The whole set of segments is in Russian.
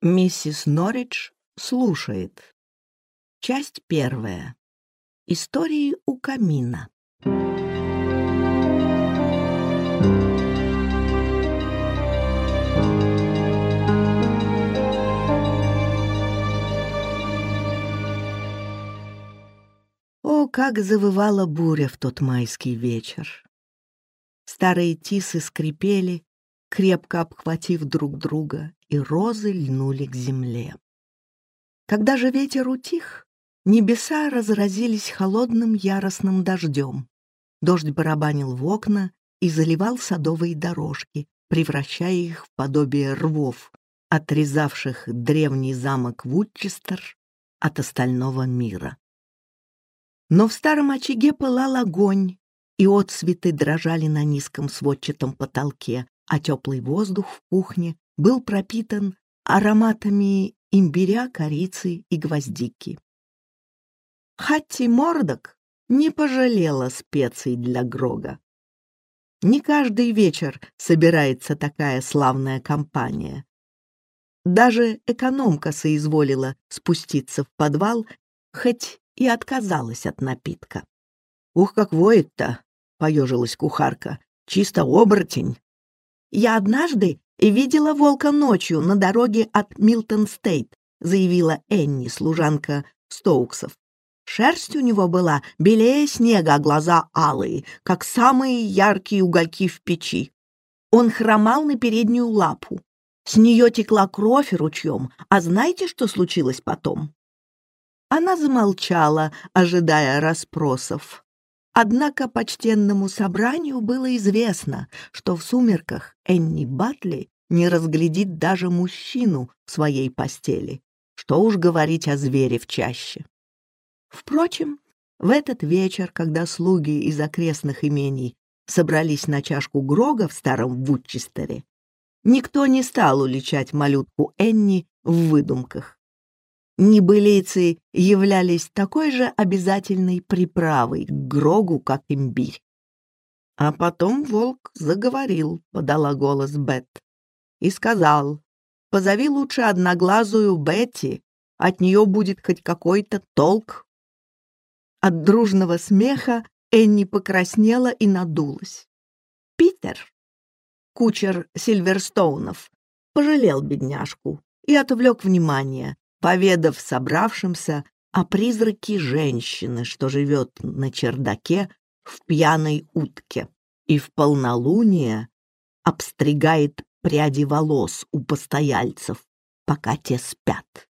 Миссис Норридж слушает. Часть первая. Истории у камина. О, как завывала буря в тот майский вечер! Старые тисы скрипели, крепко обхватив друг друга, и розы льнули к земле. Когда же ветер утих, небеса разразились холодным яростным дождем. Дождь барабанил в окна и заливал садовые дорожки, превращая их в подобие рвов, отрезавших древний замок Вудчестер от остального мира. Но в старом очаге пылал огонь, и отцветы дрожали на низком сводчатом потолке, а теплый воздух в кухне был пропитан ароматами имбиря, корицы и гвоздики. Хатти Мордок не пожалела специй для Грога. Не каждый вечер собирается такая славная компания. Даже экономка соизволила спуститься в подвал, хоть и отказалась от напитка. «Ух, как воет-то!» — поежилась кухарка. «Чисто оборотень!» «Я однажды видела волка ночью на дороге от Милтон-Стейт», заявила Энни, служанка Стоуксов. Шерсть у него была белее снега, а глаза алые, как самые яркие угольки в печи. Он хромал на переднюю лапу. С нее текла кровь ручьем, а знаете, что случилось потом? Она замолчала, ожидая расспросов. Однако почтенному собранию было известно, что в сумерках Энни Батли не разглядит даже мужчину в своей постели. Что уж говорить о звере в чаще. Впрочем, в этот вечер, когда слуги из окрестных имений собрались на чашку Грога в старом Вудчестере, никто не стал уличать малютку Энни в выдумках небылицы являлись такой же обязательной приправой к Грогу, как имбирь. А потом волк заговорил, подала голос Бет, и сказал, позови лучше одноглазую Бетти, от нее будет хоть какой-то толк. От дружного смеха Энни покраснела и надулась. Питер, кучер Сильверстоунов, пожалел бедняжку и отвлек внимание, поведав собравшимся о призраке женщины, что живет на чердаке в пьяной утке и в полнолуние обстригает пряди волос у постояльцев, пока те спят.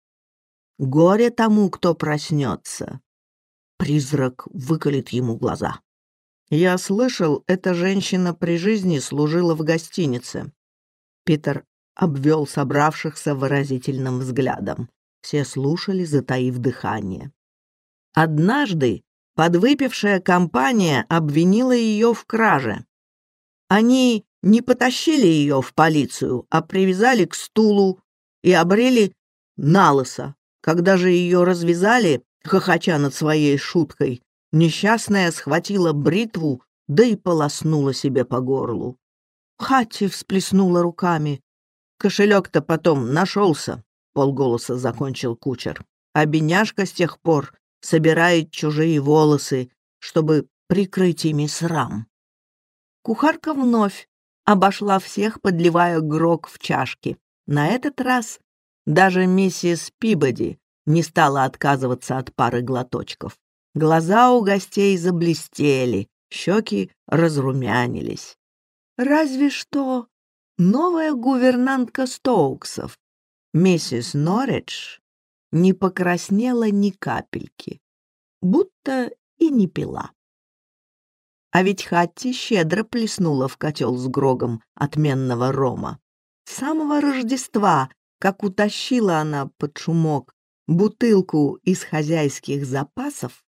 Горе тому, кто проснется. Призрак выколет ему глаза. Я слышал, эта женщина при жизни служила в гостинице. Питер обвел собравшихся выразительным взглядом. Все слушали, затаив дыхание. Однажды подвыпившая компания обвинила ее в краже. Они не потащили ее в полицию, а привязали к стулу и обрели налысо. Когда же ее развязали, хохоча над своей шуткой, несчастная схватила бритву, да и полоснула себе по горлу. Хатти всплеснула руками. Кошелек-то потом нашелся полголоса закончил кучер. А бедняжка с тех пор собирает чужие волосы, чтобы прикрыть ими срам. Кухарка вновь обошла всех, подливая грок в чашки. На этот раз даже миссис Пибоди не стала отказываться от пары глоточков. Глаза у гостей заблестели, щеки разрумянились. Разве что новая гувернантка Стоуксов Миссис Норридж не покраснела ни капельки, будто и не пила. А ведь Хатти щедро плеснула в котел с грогом отменного рома. С самого Рождества, как утащила она под шумок бутылку из хозяйских запасов,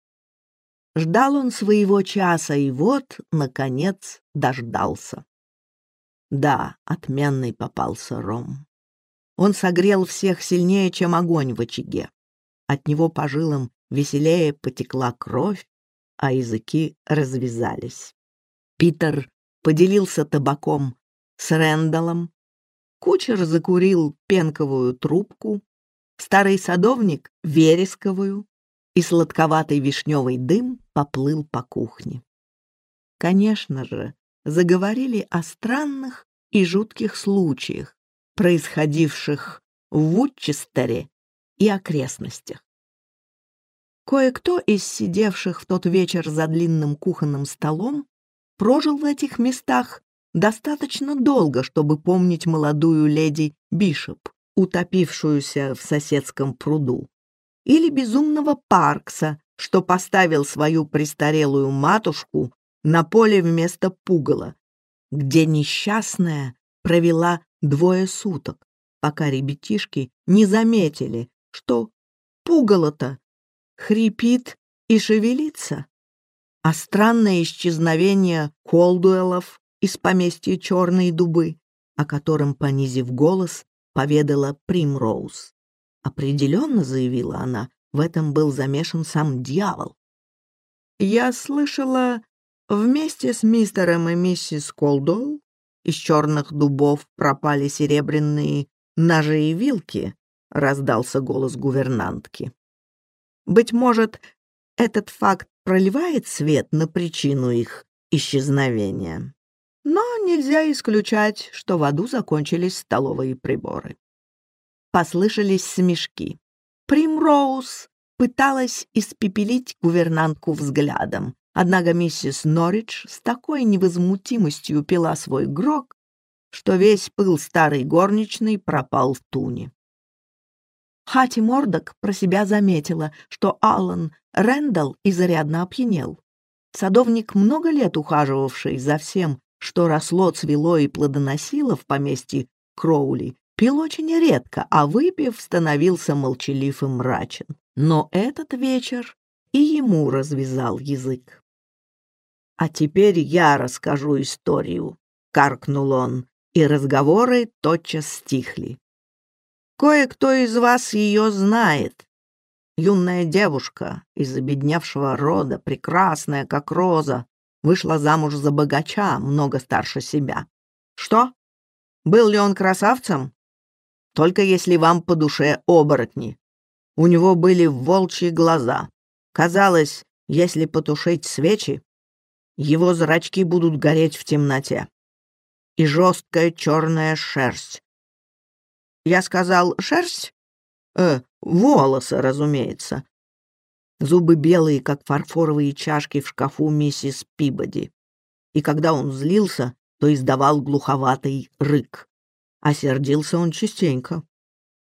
ждал он своего часа и вот, наконец, дождался. Да, отменный попался ром. Он согрел всех сильнее, чем огонь в очаге. От него по жилам веселее потекла кровь, а языки развязались. Питер поделился табаком с Рэндаллом, кучер закурил пенковую трубку, старый садовник — вересковую, и сладковатый вишневый дым поплыл по кухне. Конечно же, заговорили о странных и жутких случаях, происходивших в Вудчестере и окрестностях. Кое-кто из сидевших в тот вечер за длинным кухонным столом прожил в этих местах достаточно долго, чтобы помнить молодую леди Бишоп, утопившуюся в соседском пруду или безумного Паркса, что поставил свою престарелую матушку на поле вместо пугала, где несчастная провела двое суток, пока ребятишки не заметили, что пугало-то хрипит и шевелится. А странное исчезновение Колдуэлов из поместья Черные дубы, о котором, понизив голос, поведала Примроуз. Определенно, заявила она, в этом был замешан сам дьявол. Я слышала, вместе с мистером и миссис Колдуэлл из черных дубов пропали серебряные ножи и вилки, раздался голос гувернантки. Быть может, этот факт проливает свет на причину их исчезновения. Но нельзя исключать, что в аду закончились столовые приборы. Послышались смешки. Примроуз пыталась испепелить гувернантку взглядом, однако миссис Норридж с такой невозмутимостью пила свой грог, что весь пыл старой горничной пропал в туне. Хати Мордок про себя заметила, что Аллан Рэндалл изрядно опьянел. Садовник, много лет ухаживавший за всем, что росло, цвело и плодоносило в поместье Кроули, Пил очень редко, а выпив, становился молчалив и мрачен. Но этот вечер и ему развязал язык. «А теперь я расскажу историю», — каркнул он, и разговоры тотчас стихли. «Кое-кто из вас ее знает. Юная девушка из обедневшего рода, прекрасная, как роза, вышла замуж за богача, много старше себя. Что? Был ли он красавцем? только если вам по душе оборотни. У него были волчьи глаза. Казалось, если потушить свечи, его зрачки будут гореть в темноте. И жесткая черная шерсть. Я сказал «шерсть»? Э, волосы, разумеется. Зубы белые, как фарфоровые чашки в шкафу миссис Пибоди. И когда он злился, то издавал глуховатый рык а сердился он частенько.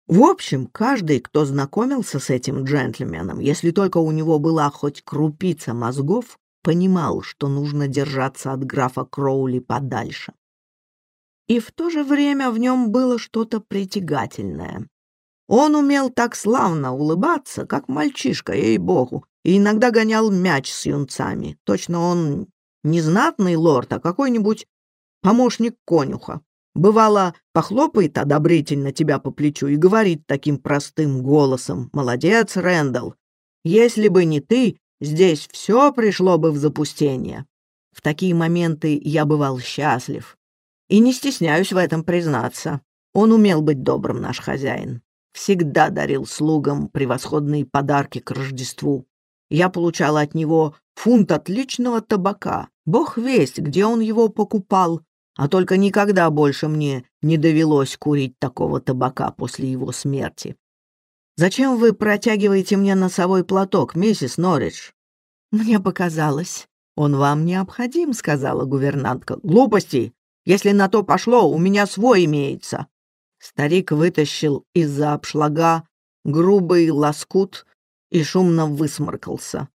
В общем, каждый, кто знакомился с этим джентльменом, если только у него была хоть крупица мозгов, понимал, что нужно держаться от графа Кроули подальше. И в то же время в нем было что-то притягательное. Он умел так славно улыбаться, как мальчишка, ей-богу, и иногда гонял мяч с юнцами. Точно он не знатный лорд, а какой-нибудь помощник конюха. Бывало, похлопает одобрительно тебя по плечу и говорит таким простым голосом «Молодец, Рэндалл! Если бы не ты, здесь все пришло бы в запустение». В такие моменты я бывал счастлив. И не стесняюсь в этом признаться. Он умел быть добрым, наш хозяин. Всегда дарил слугам превосходные подарки к Рождеству. Я получал от него фунт отличного табака. Бог весть, где он его покупал, а только никогда больше мне не довелось курить такого табака после его смерти. Зачем вы протягиваете мне носовой платок, миссис Норридж? Мне показалось. Он вам необходим, сказала гувернантка. Глупости! Если на то пошло, у меня свой имеется. Старик вытащил из-за обшлага грубый лоскут и шумно высморкался.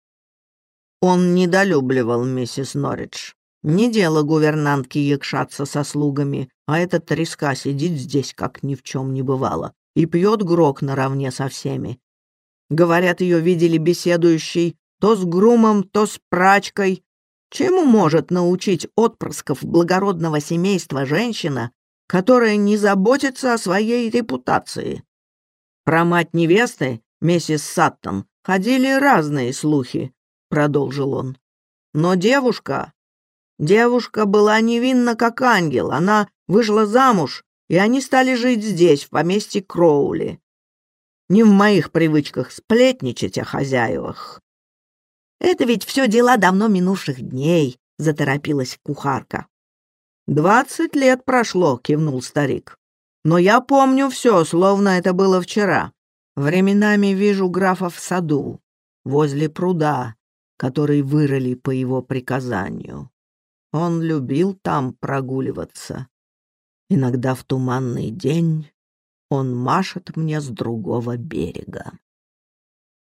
Он недолюбливал миссис Норридж. Не дело гувернантки якшаться со слугами, а этот треска сидит здесь, как ни в чем не бывало, и пьет грок наравне со всеми. Говорят, ее видели беседующей то с грумом, то с прачкой. Чему может научить отпрысков благородного семейства женщина, которая не заботится о своей репутации? Про мать невесты, миссис Саттон, ходили разные слухи, продолжил он. Но девушка Девушка была невинна, как ангел. Она вышла замуж и они стали жить здесь, в поместье Кроули. Не в моих привычках сплетничать о хозяевах. «Это ведь все дела давно минувших дней», — заторопилась кухарка. «Двадцать лет прошло», — кивнул старик. «Но я помню все, словно это было вчера. Временами вижу графа в саду, возле пруда, который вырыли по его приказанию. Он любил там прогуливаться. Иногда в туманный день он машет мне с другого берега.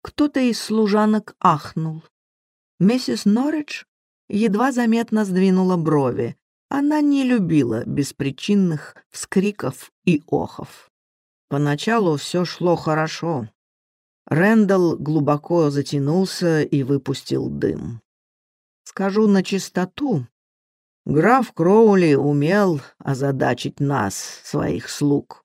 Кто-то из служанок ахнул. Миссис Норридж едва заметно сдвинула брови. Она не любила беспричинных вскриков и охов. Поначалу все шло хорошо. Рэндалл глубоко затянулся и выпустил дым. Скажу на чистоту, граф Кроули умел озадачить нас, своих слуг.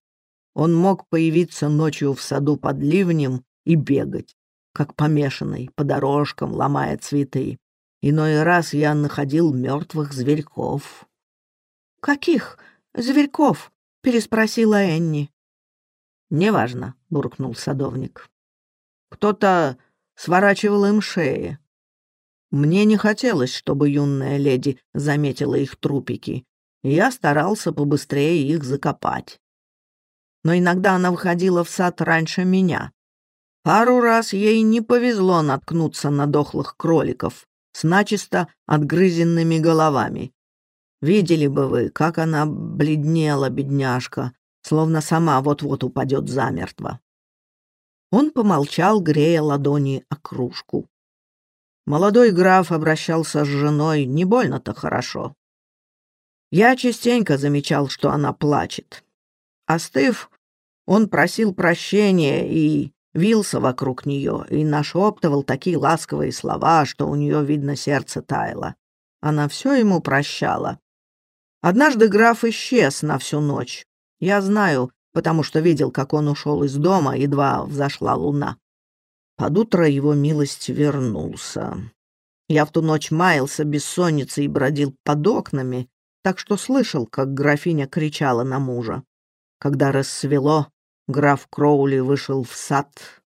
Он мог появиться ночью в саду под ливнем и бегать, как помешанный, по дорожкам, ломая цветы. Иной раз я находил мертвых зверьков. «Каких зверьков?» — переспросила Энни. «Неважно», — буркнул садовник. «Кто-то сворачивал им шеи. Мне не хотелось, чтобы юная леди заметила их трупики, и я старался побыстрее их закопать. Но иногда она выходила в сад раньше меня. Пару раз ей не повезло наткнуться на дохлых кроликов с начисто отгрызенными головами. Видели бы вы, как она бледнела, бедняжка, словно сама вот-вот упадет замертво. Он помолчал, грея ладони о кружку. Молодой граф обращался с женой не больно-то хорошо. Я частенько замечал, что она плачет. Остыв, он просил прощения и вился вокруг нее и нашептывал такие ласковые слова, что у нее, видно, сердце таяло. Она все ему прощала. Однажды граф исчез на всю ночь. Я знаю, потому что видел, как он ушел из дома, едва взошла луна. Под утро его милость вернулся. Я в ту ночь маялся бессонницей и бродил под окнами, так что слышал, как графиня кричала на мужа. Когда рассвело, граф Кроули вышел в сад.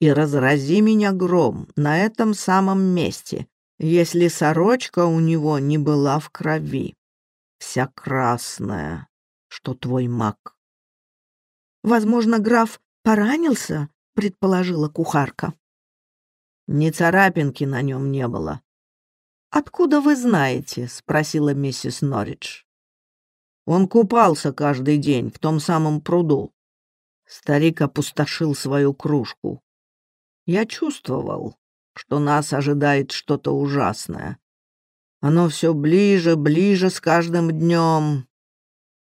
И разрази меня гром на этом самом месте, если сорочка у него не была в крови. Вся красная, что твой маг. «Возможно, граф поранился?» — предположила кухарка. Ни царапинки на нем не было. «Откуда вы знаете?» — спросила миссис Норридж. Он купался каждый день в том самом пруду. Старик опустошил свою кружку. Я чувствовал, что нас ожидает что-то ужасное. Оно все ближе, ближе с каждым днем.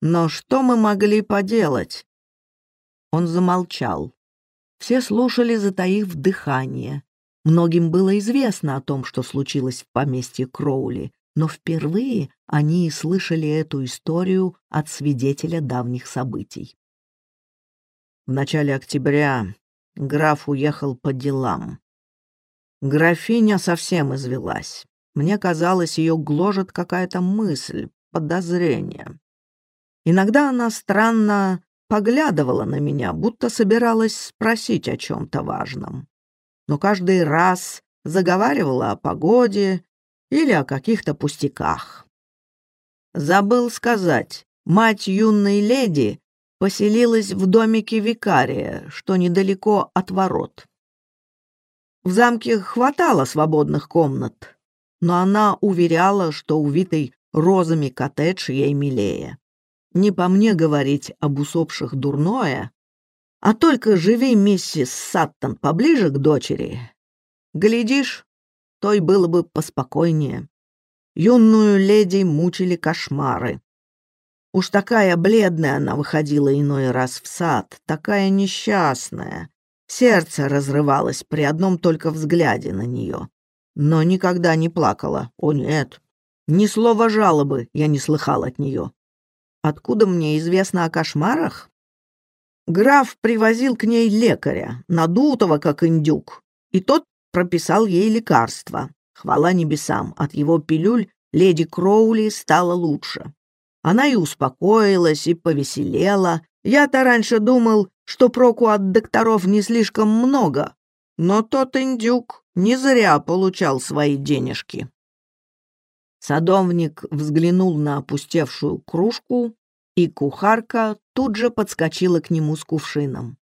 Но что мы могли поделать? Он замолчал. Все слушали, затаив дыхание. Многим было известно о том, что случилось в поместье Кроули, но впервые они слышали эту историю от свидетеля давних событий. В начале октября граф уехал по делам. Графиня совсем извелась. Мне казалось, ее гложет какая-то мысль, подозрение. Иногда она странно поглядывала на меня, будто собиралась спросить о чем-то важном. Но каждый раз заговаривала о погоде или о каких-то пустяках. Забыл сказать, мать юной леди поселилась в домике викария, что недалеко от ворот. В замке хватало свободных комнат, но она уверяла, что увитый розами коттедж ей милее. Не по мне говорить об усопших дурное, а только живи миссис Саттон поближе к дочери. Глядишь, той было бы поспокойнее. Юную леди мучили кошмары. Уж такая бледная она выходила иной раз в сад, такая несчастная. Сердце разрывалось при одном только взгляде на нее но никогда не плакала. О нет, ни слова жалобы я не слыхал от нее. Откуда мне известно о кошмарах? Граф привозил к ней лекаря, надутого, как индюк, и тот прописал ей лекарства. Хвала небесам, от его пилюль леди Кроули стало лучше. Она и успокоилась, и повеселела. Я-то раньше думал, что проку от докторов не слишком много, но тот индюк не зря получал свои денежки. Садовник взглянул на опустевшую кружку, и кухарка тут же подскочила к нему с кувшином.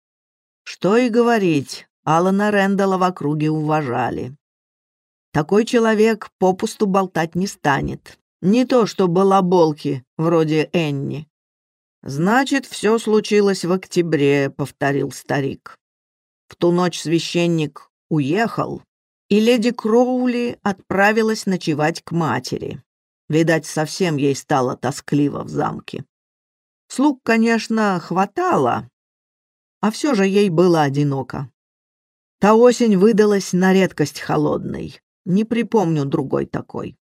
Что и говорить, Алана Рэндалла в округе уважали. Такой человек попусту болтать не станет. Не то что балаболки, вроде Энни. «Значит, все случилось в октябре», — повторил старик. В ту ночь священник уехал, и леди Кроули отправилась ночевать к матери. Видать, совсем ей стало тоскливо в замке. Слуг, конечно, хватало, а все же ей было одиноко. Та осень выдалась на редкость холодной. Не припомню другой такой.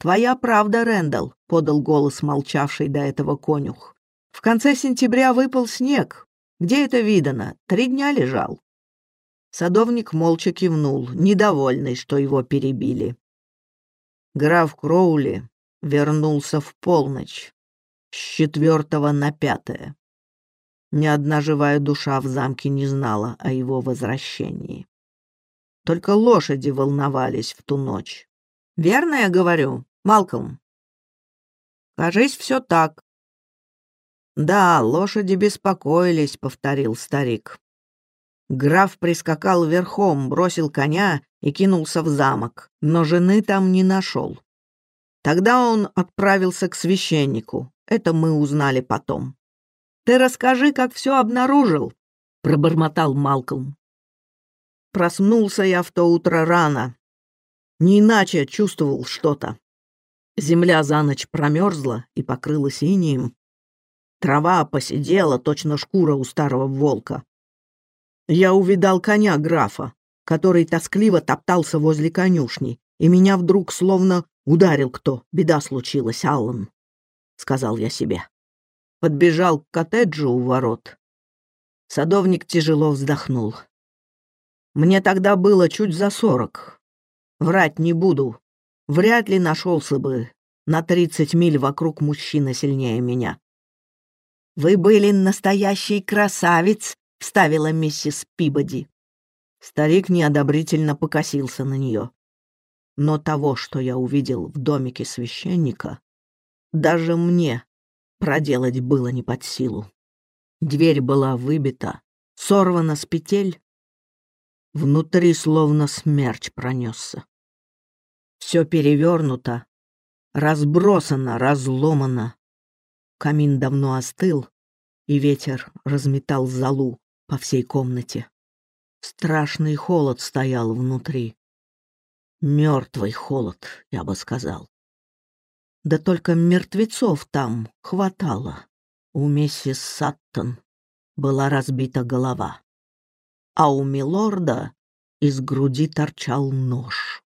«Твоя правда, Рэндалл», — подал голос молчавший до этого конюх. «В конце сентября выпал снег. Где это видано? Три дня лежал». Садовник молча кивнул, недовольный, что его перебили. Граф Кроули вернулся в полночь, с четвертого на пятое. Ни одна живая душа в замке не знала о его возвращении. Только лошади волновались в ту ночь. Верно я говорю, Малком? Кажись, все так. Да, лошади беспокоились, повторил старик. Граф прискакал верхом, бросил коня и кинулся в замок, но жены там не нашел. Тогда он отправился к священнику. Это мы узнали потом. «Ты расскажи, как все обнаружил», — пробормотал Малком. Проснулся я в то утро рано. Не иначе чувствовал что-то. Земля за ночь промерзла и покрылась инием. Трава посидела, точно шкура у старого волка. Я увидал коня графа, который тоскливо топтался возле конюшни, и меня вдруг словно ударил кто. Беда случилась, Аллан, — сказал я себе. Подбежал к коттеджу у ворот. Садовник тяжело вздохнул. Мне тогда было чуть за сорок. Врать не буду. Вряд ли нашелся бы на тридцать миль вокруг мужчина сильнее меня. «Вы были настоящий красавец», — вставила миссис Пибоди. Старик неодобрительно покосился на нее. Но того, что я увидел в домике священника, даже мне проделать было не под силу. Дверь была выбита, сорвана с петель. Внутри словно смерч пронесся. Все перевернуто, разбросано, разломано. Камин давно остыл, и ветер разметал залу, по всей комнате. Страшный холод стоял внутри. Мертвый холод, я бы сказал. Да только мертвецов там хватало. У миссис Саттон была разбита голова, а у милорда из груди торчал нож.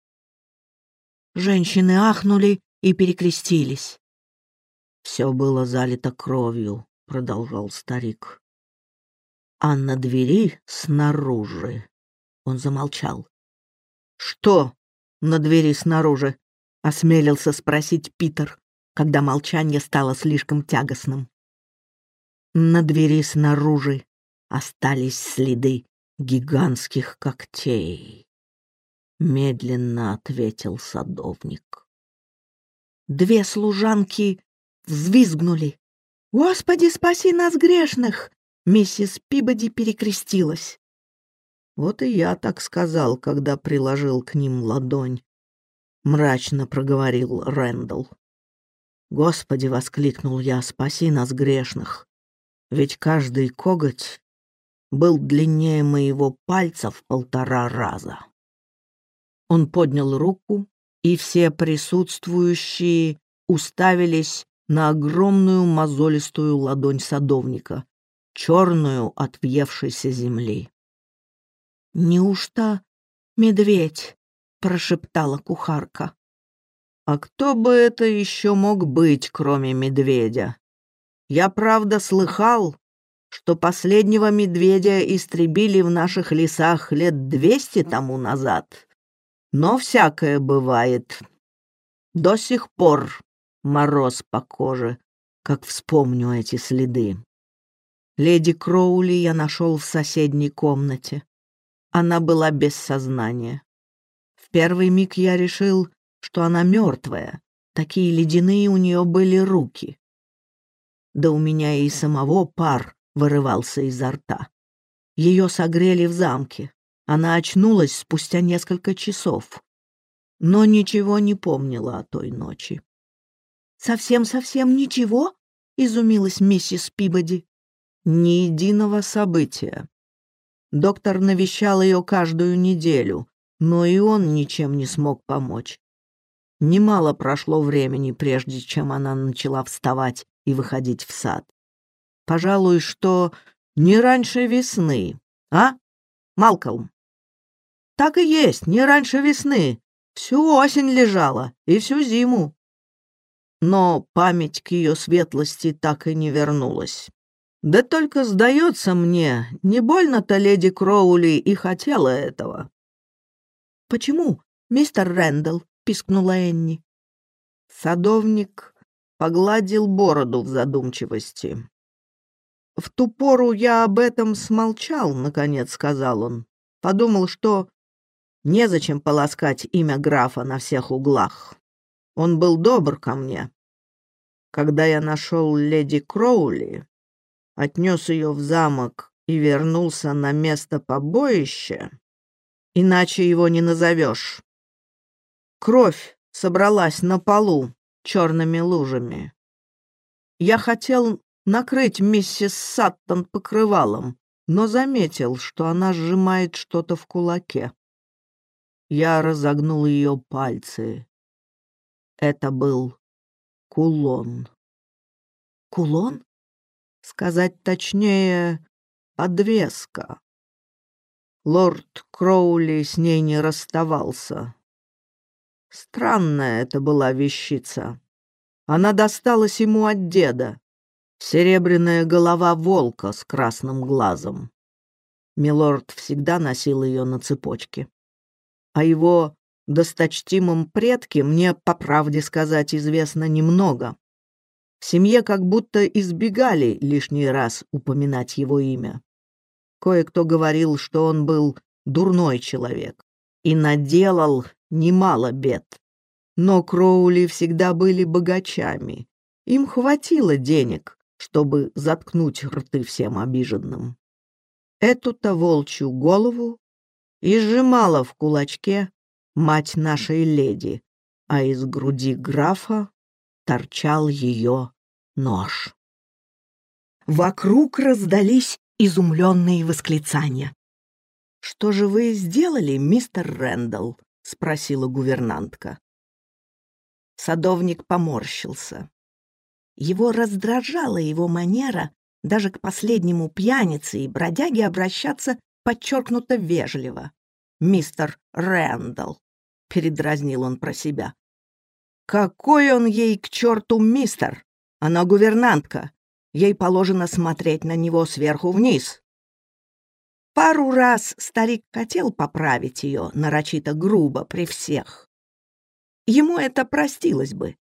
Женщины ахнули и перекрестились. «Все было залито кровью», — продолжал старик а на двери снаружи. Он замолчал. «Что на двери снаружи?» — осмелился спросить Питер, когда молчание стало слишком тягостным. На двери снаружи остались следы гигантских когтей. Медленно ответил садовник. Две служанки взвизгнули. «Господи, спаси нас грешных! Миссис Пибоди перекрестилась. Вот и я так сказал, когда приложил к ним ладонь. Мрачно проговорил Рэндалл. «Господи!» — воскликнул я, — «спаси нас грешных! Ведь каждый коготь был длиннее моего пальца в полтора раза». Он поднял руку, и все присутствующие уставились на огромную мозолистую ладонь садовника, черную от въевшейся земли. «Неужто медведь?» — прошептала кухарка. «А кто бы это еще мог быть, кроме медведя? Я правда слыхал, что последнего медведя истребили в наших лесах лет двести тому назад. Но всякое бывает. До сих пор Мороз по коже, как вспомню эти следы. Леди Кроули я нашел в соседней комнате. Она была без сознания. В первый миг я решил, что она мертвая. Такие ледяные у нее были руки. Да у меня и самого пар вырывался изо рта. Ее согрели в замке. Она очнулась спустя несколько часов, но ничего не помнила о той ночи. «Совсем-совсем ничего?» — изумилась миссис Пибоди. Ни единого события. Доктор навещал ее каждую неделю, но и он ничем не смог помочь. Немало прошло времени, прежде чем она начала вставать и выходить в сад. Пожалуй, что не раньше весны, а, Малкольм? Так и есть, не раньше весны. Всю осень лежала и всю зиму. Но память к ее светлости так и не вернулась. Да только, сдается мне, не больно-то леди Кроули и хотела этого. «Почему, мистер Рэндалл?» — пискнула Энни. Садовник погладил бороду в задумчивости. «В ту пору я об этом смолчал», — наконец сказал он. Подумал, что незачем полоскать имя графа на всех углах. Он был добр ко мне. Когда я нашел леди Кроули, отнес ее в замок и вернулся на место побоища, иначе его не назовешь. Кровь собралась на полу черными лужами. Я хотел накрыть миссис Саттон покрывалом, но заметил, что она сжимает что-то в кулаке. Я разогнул ее пальцы. Это был кулон. Кулон? Сказать точнее, подвеска. Лорд Кроули с ней не расставался. Странная это была вещица. Она досталась ему от деда. Серебряная голова волка с красным глазом. Милорд всегда носил ее на цепочке. О его досточтимом предке мне, по правде сказать, известно немного. В семье как будто избегали лишний раз упоминать его имя. Кое-кто говорил, что он был дурной человек и наделал немало бед. Но Кроули всегда были богачами. Им хватило денег, чтобы заткнуть рты всем обиженным. Эту-то волчью голову и сжимала в кулачке мать нашей леди, а из груди графа торчал ее нож. Вокруг раздались изумленные восклицания. «Что же вы сделали, мистер Рэндалл?» — спросила гувернантка. Садовник поморщился. Его раздражала его манера даже к последнему пьянице и бродяге обращаться подчеркнуто вежливо. «Мистер Рэндалл», — передразнил он про себя. «Какой он ей к черту мистер? Она гувернантка. Ей положено смотреть на него сверху вниз». Пару раз старик хотел поправить ее, нарочито грубо, при всех. Ему это простилось бы.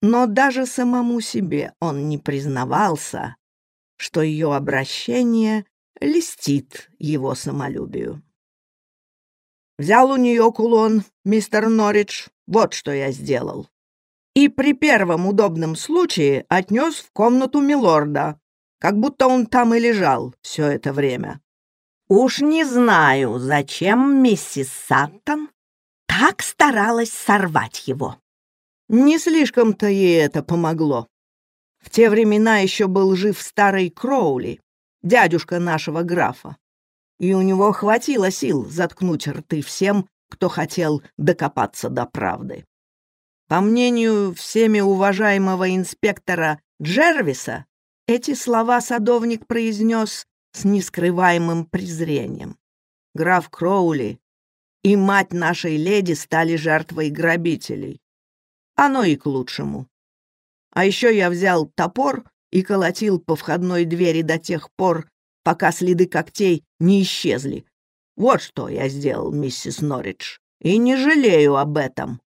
Но даже самому себе он не признавался, что ее обращение льстит его самолюбию. Взял у нее кулон, мистер Норридж, вот что я сделал. И при первом удобном случае отнес в комнату милорда, как будто он там и лежал все это время. Уж не знаю, зачем миссис Саттон так старалась сорвать его. Не слишком-то ей это помогло. В те времена еще был жив старый Кроули, дядюшка нашего графа и у него хватило сил заткнуть рты всем, кто хотел докопаться до правды. По мнению всеми уважаемого инспектора Джервиса, эти слова садовник произнес с нескрываемым презрением. Граф Кроули и мать нашей леди стали жертвой грабителей. Оно и к лучшему. А еще я взял топор и колотил по входной двери до тех пор, пока следы когтей не исчезли. Вот что я сделал, миссис Норридж, и не жалею об этом.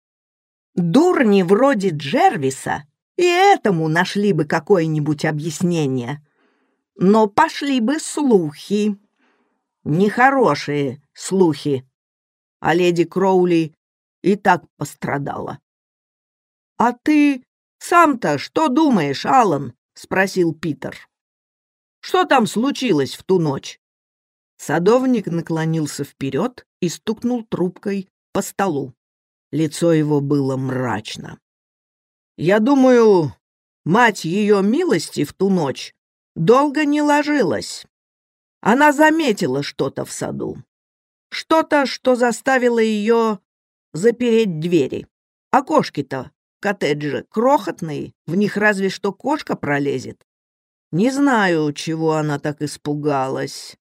Дурни вроде Джервиса и этому нашли бы какое-нибудь объяснение. Но пошли бы слухи. Нехорошие слухи. А леди Кроули и так пострадала. «А ты сам-то что думаешь, Алан? Спросил Питер. «Что там случилось в ту ночь?» Садовник наклонился вперед и стукнул трубкой по столу. Лицо его было мрачно. «Я думаю, мать ее милости в ту ночь долго не ложилась. Она заметила что-то в саду. Что-то, что заставило ее запереть двери. Окошки-то в коттедже крохотные, в них разве что кошка пролезет. Не знаю, чего она так испугалась.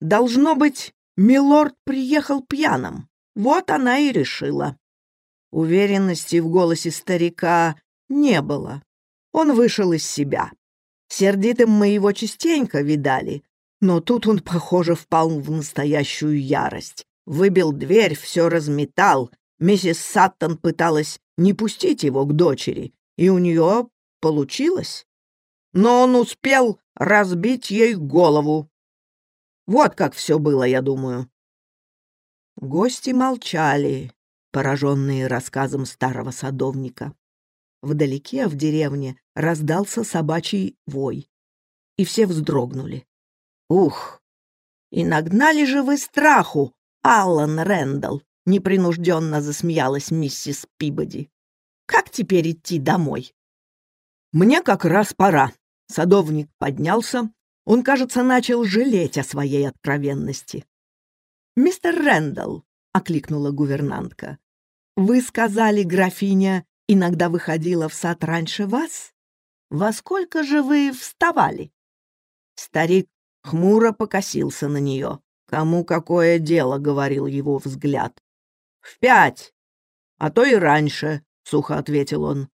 Должно быть, милорд приехал пьяным. Вот она и решила. Уверенности в голосе старика не было. Он вышел из себя. Сердитым мы его частенько видали, но тут он, похоже, впал в настоящую ярость. Выбил дверь, все разметал. Миссис Саттон пыталась не пустить его к дочери, и у нее получилось. Но он успел разбить ей голову. Вот как все было, я думаю. Гости молчали, пораженные рассказом старого садовника. Вдалеке, в деревне, раздался собачий вой, и все вздрогнули. «Ух! И нагнали же вы страху, Аллан Рэндалл!» — непринужденно засмеялась миссис Пибоди. «Как теперь идти домой?» «Мне как раз пора». Садовник поднялся. Он, кажется, начал жалеть о своей откровенности. «Мистер Рэндалл», — окликнула гувернантка, — «вы сказали, графиня, иногда выходила в сад раньше вас? Во сколько же вы вставали?» Старик хмуро покосился на нее. «Кому какое дело?» — говорил его взгляд. «В пять, а то и раньше», — сухо ответил он.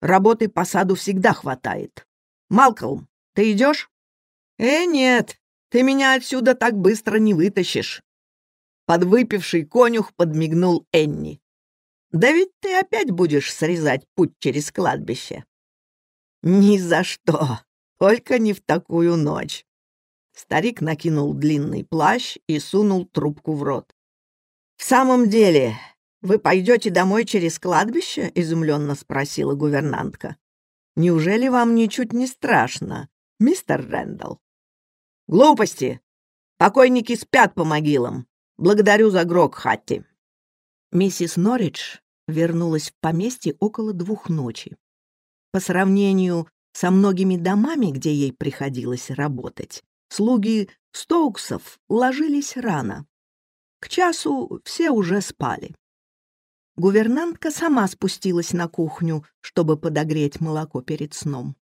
«Работы по саду всегда хватает. Малкольм, ты идешь?» «Э, нет, ты меня отсюда так быстро не вытащишь». Подвыпивший конюх подмигнул Энни. Да ведь ты опять будешь срезать путь через кладбище. Ни за что, только не в такую ночь. Старик накинул длинный плащ и сунул трубку в рот. «В самом деле, вы пойдете домой через кладбище?» — изумленно спросила гувернантка. «Неужели вам ничуть не страшно, мистер Рэндалл?» «Глупости! Покойники спят по могилам. Благодарю за грок, Хатти». Миссис Норридж вернулась в поместье около двух ночи. По сравнению со многими домами, где ей приходилось работать, слуги Стоуксов ложились рано. К часу все уже спали. Гувернантка сама спустилась на кухню, чтобы подогреть молоко перед сном.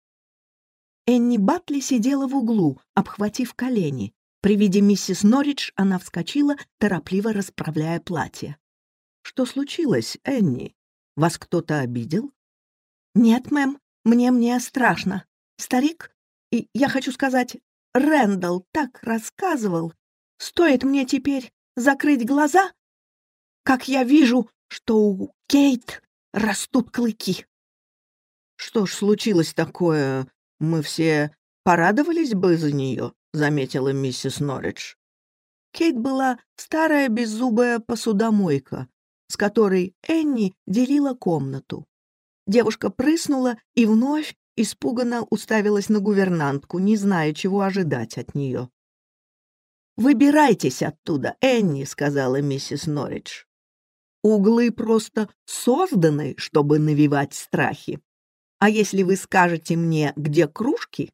Энни Батли сидела в углу, обхватив колени. При виде миссис Норридж она вскочила, торопливо расправляя платье. «Что случилось, Энни? Вас кто-то обидел?» «Нет, мэм, мне мне страшно. Старик, и я хочу сказать, Рэндалл так рассказывал. Стоит мне теперь закрыть глаза, как я вижу, что у Кейт растут клыки». «Что ж случилось такое? Мы все порадовались бы за нее», — заметила миссис Норридж. Кейт была старая беззубая посудомойка, с которой Энни делила комнату. Девушка прыснула и вновь испуганно уставилась на гувернантку, не зная, чего ожидать от нее. «Выбирайтесь оттуда, Энни», — сказала миссис Норридж. «Углы просто созданы, чтобы навевать страхи. А если вы скажете мне, где кружки,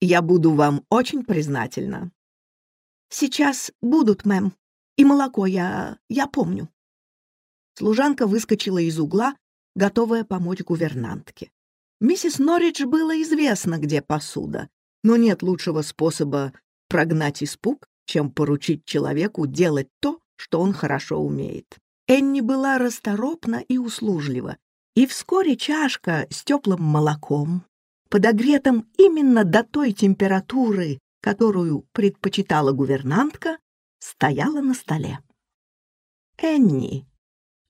я буду вам очень признательна». «Сейчас будут, мэм. И молоко я... я помню». Служанка выскочила из угла, готовая помочь гувернантке. Миссис Норридж было известно, где посуда, но нет лучшего способа прогнать испуг, чем поручить человеку делать то, что он хорошо умеет. Энни была расторопна и услужлива, и вскоре чашка с теплым молоком, подогретым именно до той температуры, которую предпочитала гувернантка, стояла на столе. «Энни»,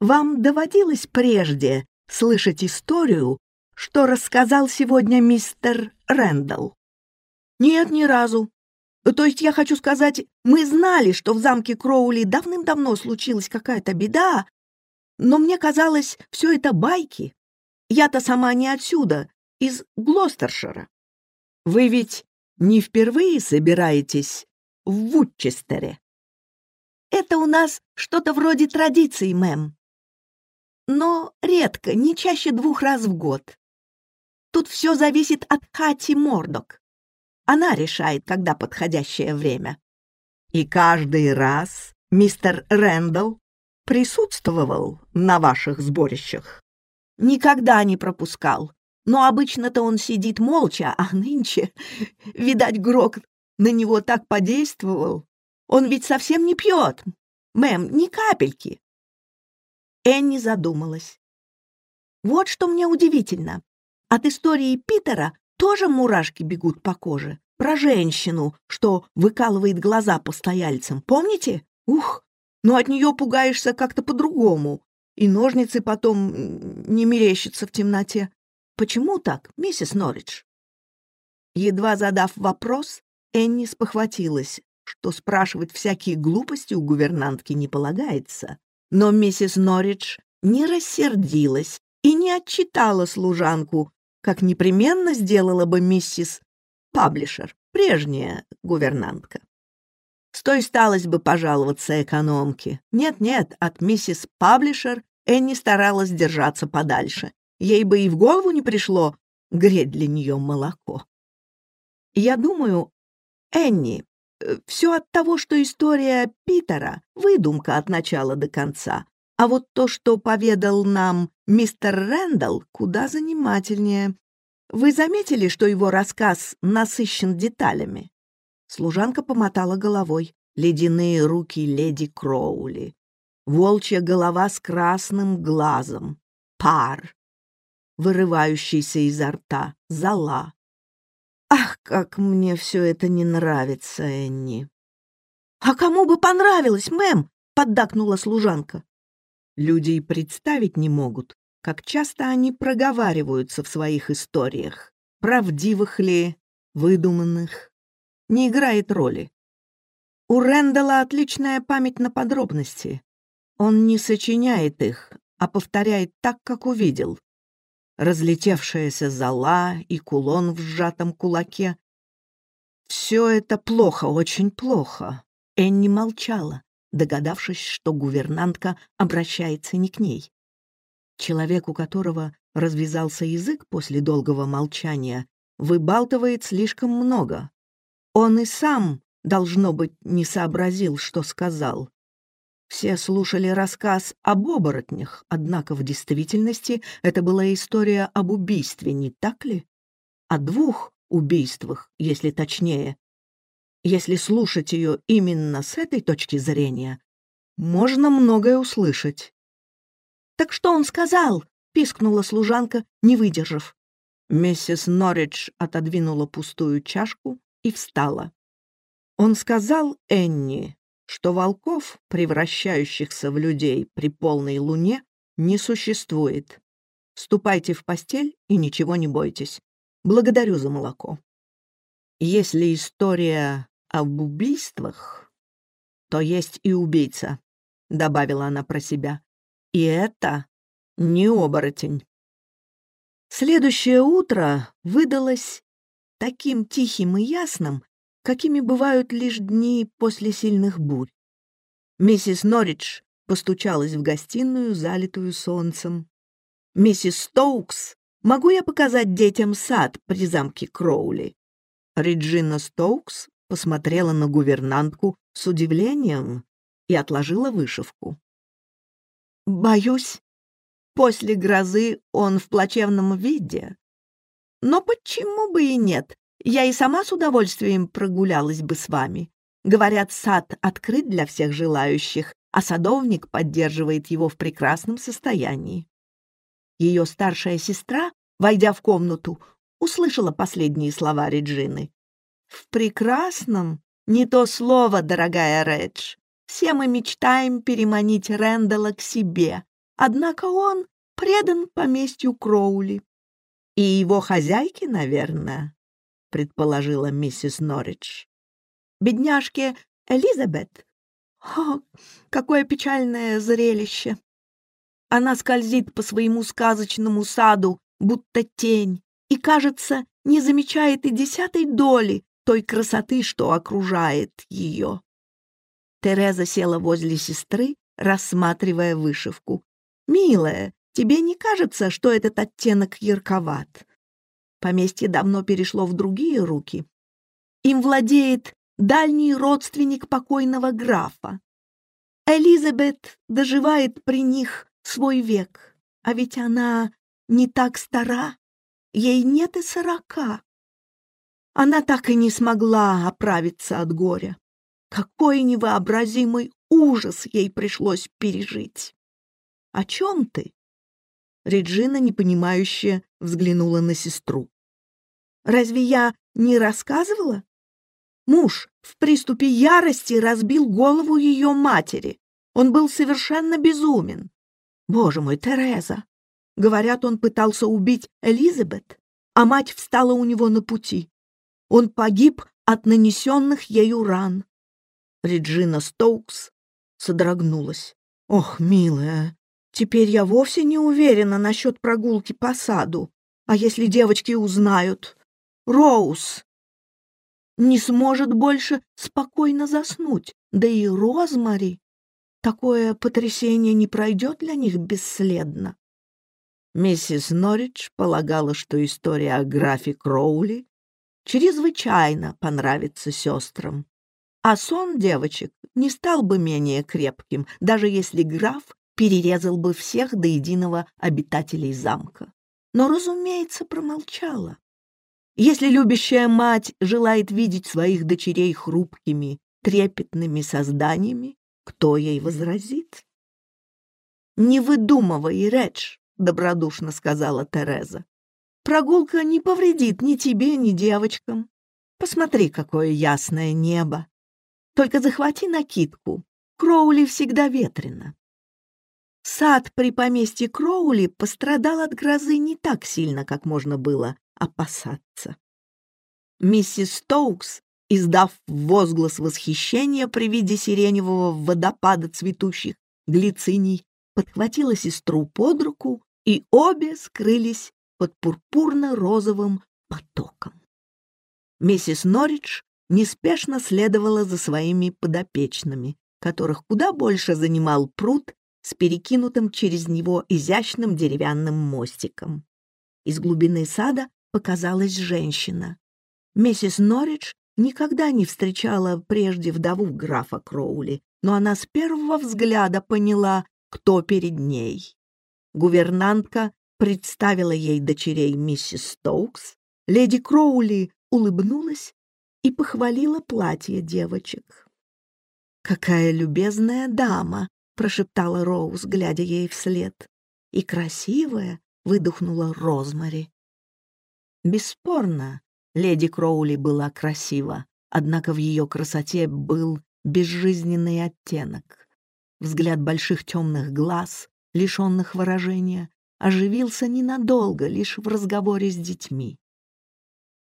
вам доводилось прежде слышать историю что рассказал сегодня мистер Рэндалл?» «Нет, ни разу. То есть я хочу сказать, мы знали, что в замке Кроули давным-давно случилась какая-то беда, но мне казалось, все это байки. Я-то сама не отсюда, из Глостершира. Вы ведь не впервые собираетесь в Вудчестере? Это у нас что-то вроде традиции, мэм. Но редко, не чаще двух раз в год. Тут все зависит от Кати Мордок. Она решает, когда подходящее время. И каждый раз мистер Рэндалл присутствовал на ваших сборищах? Никогда не пропускал. Но обычно-то он сидит молча, а нынче, видать, Грок на него так подействовал. Он ведь совсем не пьет. Мэм, ни капельки. Энни задумалась. Вот что мне удивительно. От истории Питера тоже мурашки бегут по коже. Про женщину, что выкалывает глаза постояльцам. Помните? Ух, но от нее пугаешься как-то по-другому, и ножницы потом не мерещатся в темноте. Почему так, миссис Норридж?» Едва задав вопрос, Энни спохватилась, что спрашивать всякие глупости у гувернантки не полагается. Но миссис Норридж не рассердилась и не отчитала служанку, как непременно сделала бы миссис Паблишер, прежняя гувернантка. С той сталось бы пожаловаться экономке. Нет-нет, от миссис Паблишер Энни старалась держаться подальше. Ей бы и в голову не пришло греть для нее молоко. Я думаю, Энни, э, все от того, что история Питера — выдумка от начала до конца, а вот то, что поведал нам мистер Рэндалл, куда занимательнее. Вы заметили, что его рассказ насыщен деталями? Служанка помотала головой. Ледяные руки леди Кроули. Волчья голова с красным глазом. Пар, вырывающийся изо рта. Зола. Ах, как мне все это не нравится, Энни. «А кому бы понравилось, мэм?» — поддакнула служанка. Люди и представить не могут, как часто они проговариваются в своих историях, правдивых ли, выдуманных не играет роли. У Рэндала отличная память на подробности. Он не сочиняет их, а повторяет так, как увидел. Разлетевшаяся зола и кулон в сжатом кулаке. Все это плохо, очень плохо. Энни молчала, догадавшись, что гувернантка обращается не к ней. Человек, у которого развязался язык после долгого молчания, выбалтывает слишком много, он и сам, должно быть, не сообразил, что сказал. Все слушали рассказ об оборотнях, однако в действительности это была история об убийстве, не так ли? О двух убийствах, если точнее. Если слушать ее именно с этой точки зрения, можно многое услышать. «Так что он сказал?» — пискнула служанка, не выдержав. Миссис Норридж отодвинула пустую чашку и встала. Он сказал Энни, что волков, превращающихся в людей при полной луне, не существует. Ступайте в постель и ничего не бойтесь. Благодарю за молоко. Если история об убийствах, то есть и убийца, — добавила она про себя. И это не оборотень. Следующее утро выдалось таким тихим и ясным, какими бывают лишь дни после сильных бурь. Миссис Норридж постучалась в гостиную, залитую солнцем. «Миссис Стоукс, могу я показать детям сад при замке Кроули?» Реджина Стоукс посмотрела на гувернантку с удивлением и отложила вышивку. «Боюсь, после грозы он в плачевном виде. Но почему бы и нет? Я и сама с удовольствием прогулялась бы с вами. Говорят, сад открыт для всех желающих, а садовник поддерживает его в прекрасном состоянии. Ее старшая сестра, войдя в комнату, услышала последние слова Реджины. «В прекрасном? Не то слово, дорогая Редж. Все мы мечтаем переманить Рэндала к себе, однако он предан поместью Кроули. И его хозяйки, наверное, предположила миссис Норридж. Бедняжке Элизабет? О, какое печальное зрелище! Она скользит по своему сказочному саду, будто тень, и, кажется, не замечает и десятой доли той красоты, что окружает ее. Тереза села возле сестры, рассматривая вышивку. «Милая, тебе не кажется, что этот оттенок ярковат? Поместье давно перешло в другие руки. Им владеет дальний родственник покойного графа. Элизабет доживает при них свой век, а ведь она не так стара, ей нет и сорока. Она так и не смогла оправиться от горя. Какой невообразимый ужас ей пришлось пережить. «О чем ты?» Реджина, непонимающе, взглянула на сестру. «Разве я не рассказывала? Муж в приступе ярости разбил голову ее матери. Он был совершенно безумен. Боже мой, Тереза! Говорят, он пытался убить Элизабет, а мать встала у него на пути. Он погиб от нанесенных ею ран. Реджина Стоукс содрогнулась. «Ох, милая, теперь я вовсе не уверена насчет прогулки по саду. А если девочки узнают? Роуз не сможет больше спокойно заснуть, да и Розмари. Такое потрясение не пройдет для них бесследно. Миссис Норридж полагала, что история о графе Кроули чрезвычайно понравится сестрам. А сон девочек не стал бы менее крепким, даже если граф перерезал бы всех до единого обитателей замка. Но, разумеется, промолчала. Если любящая мать желает видеть своих дочерей хрупкими, трепетными созданиями, кто ей возразит? «Не выдумывай, Редж», — добродушно сказала Тереза. «Прогулка не повредит ни тебе, ни девочкам. Посмотри, какое ясное небо. Только захвати накидку. Кроули всегда ветрено». Сад при поместье Кроули пострадал от грозы не так сильно, как можно было опасаться. Миссис Стоукс, издав возглас восхищения при виде сиреневого водопада цветущих глициний, подхватила сестру под руку, и обе скрылись под пурпурно-розовым потоком. Миссис Норридж неспешно следовала за своими подопечными, которых куда больше занимал пруд с перекинутым через него изящным деревянным мостиком. Из глубины сада показалась женщина. Миссис Норридж никогда не встречала прежде вдову графа Кроули, но она с первого взгляда поняла, кто перед ней. Гувернантка представила ей дочерей миссис Стоукс, леди Кроули улыбнулась и похвалила платье девочек. «Какая любезная дама!» — прошептала Роуз, глядя ей вслед. «И красивая!» — выдохнула Розмари. Бесспорно, леди Кроули была красива, однако в ее красоте был безжизненный оттенок. Взгляд больших темных глаз, лишенных выражения, оживился ненадолго, лишь в разговоре с детьми.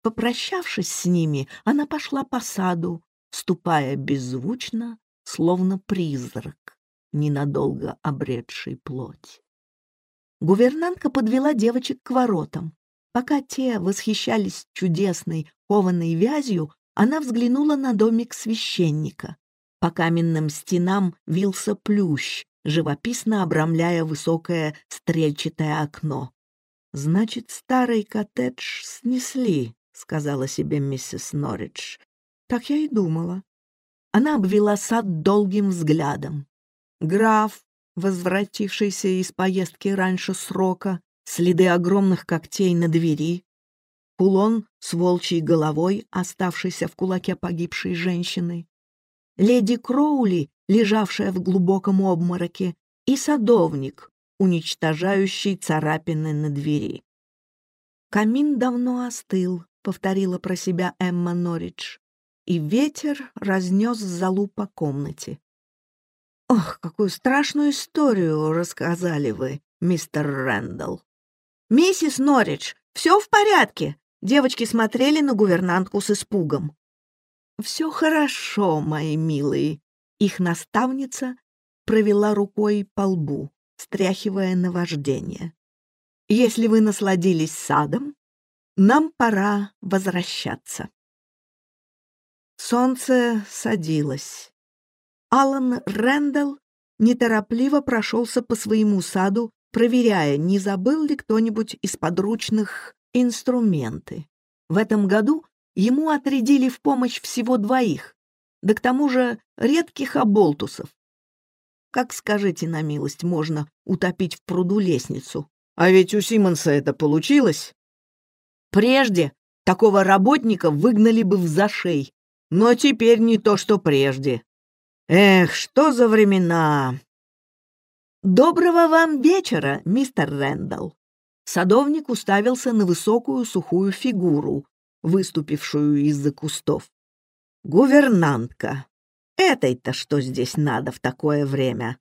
Попрощавшись с ними, она пошла по саду, ступая беззвучно, словно призрак, ненадолго обретший плоть. Гувернантка подвела девочек к воротам. Пока те восхищались чудесной кованой вязью, она взглянула на домик священника. По каменным стенам вился плющ, живописно обрамляя высокое стрельчатое окно. «Значит, старый коттедж снесли», — сказала себе миссис Норридж. «Так я и думала». Она обвела сад долгим взглядом. Граф, возвратившийся из поездки раньше срока, следы огромных когтей на двери, кулон с волчьей головой, оставшийся в кулаке погибшей женщины, леди Кроули, лежавшая в глубоком обмороке, и садовник, уничтожающий царапины на двери. «Камин давно остыл», — повторила про себя Эмма Норридж, и ветер разнес залу по комнате. «Ох, какую страшную историю рассказали вы, мистер Рэндалл!» «Миссис Норридж, Все в порядке?» Девочки смотрели на гувернантку с испугом. «Все хорошо, мои милые». Их наставница провела рукой по лбу, стряхивая наваждение. «Если вы насладились садом, нам пора возвращаться». Солнце садилось. Алан Рэндалл неторопливо прошелся по своему саду, проверяя, не забыл ли кто-нибудь из подручных инструменты. В этом году ему отрядили в помощь всего двоих, да к тому же редких оболтусов. Как, скажите на милость, можно утопить в пруду лестницу? А ведь у Симонса это получилось. Прежде такого работника выгнали бы в зашей, но теперь не то, что прежде. Эх, что за времена! Доброго вам вечера, мистер Рэндалл. Садовник уставился на высокую сухую фигуру, выступившую из-за кустов. Гувернантка. Этой-то что здесь надо в такое время?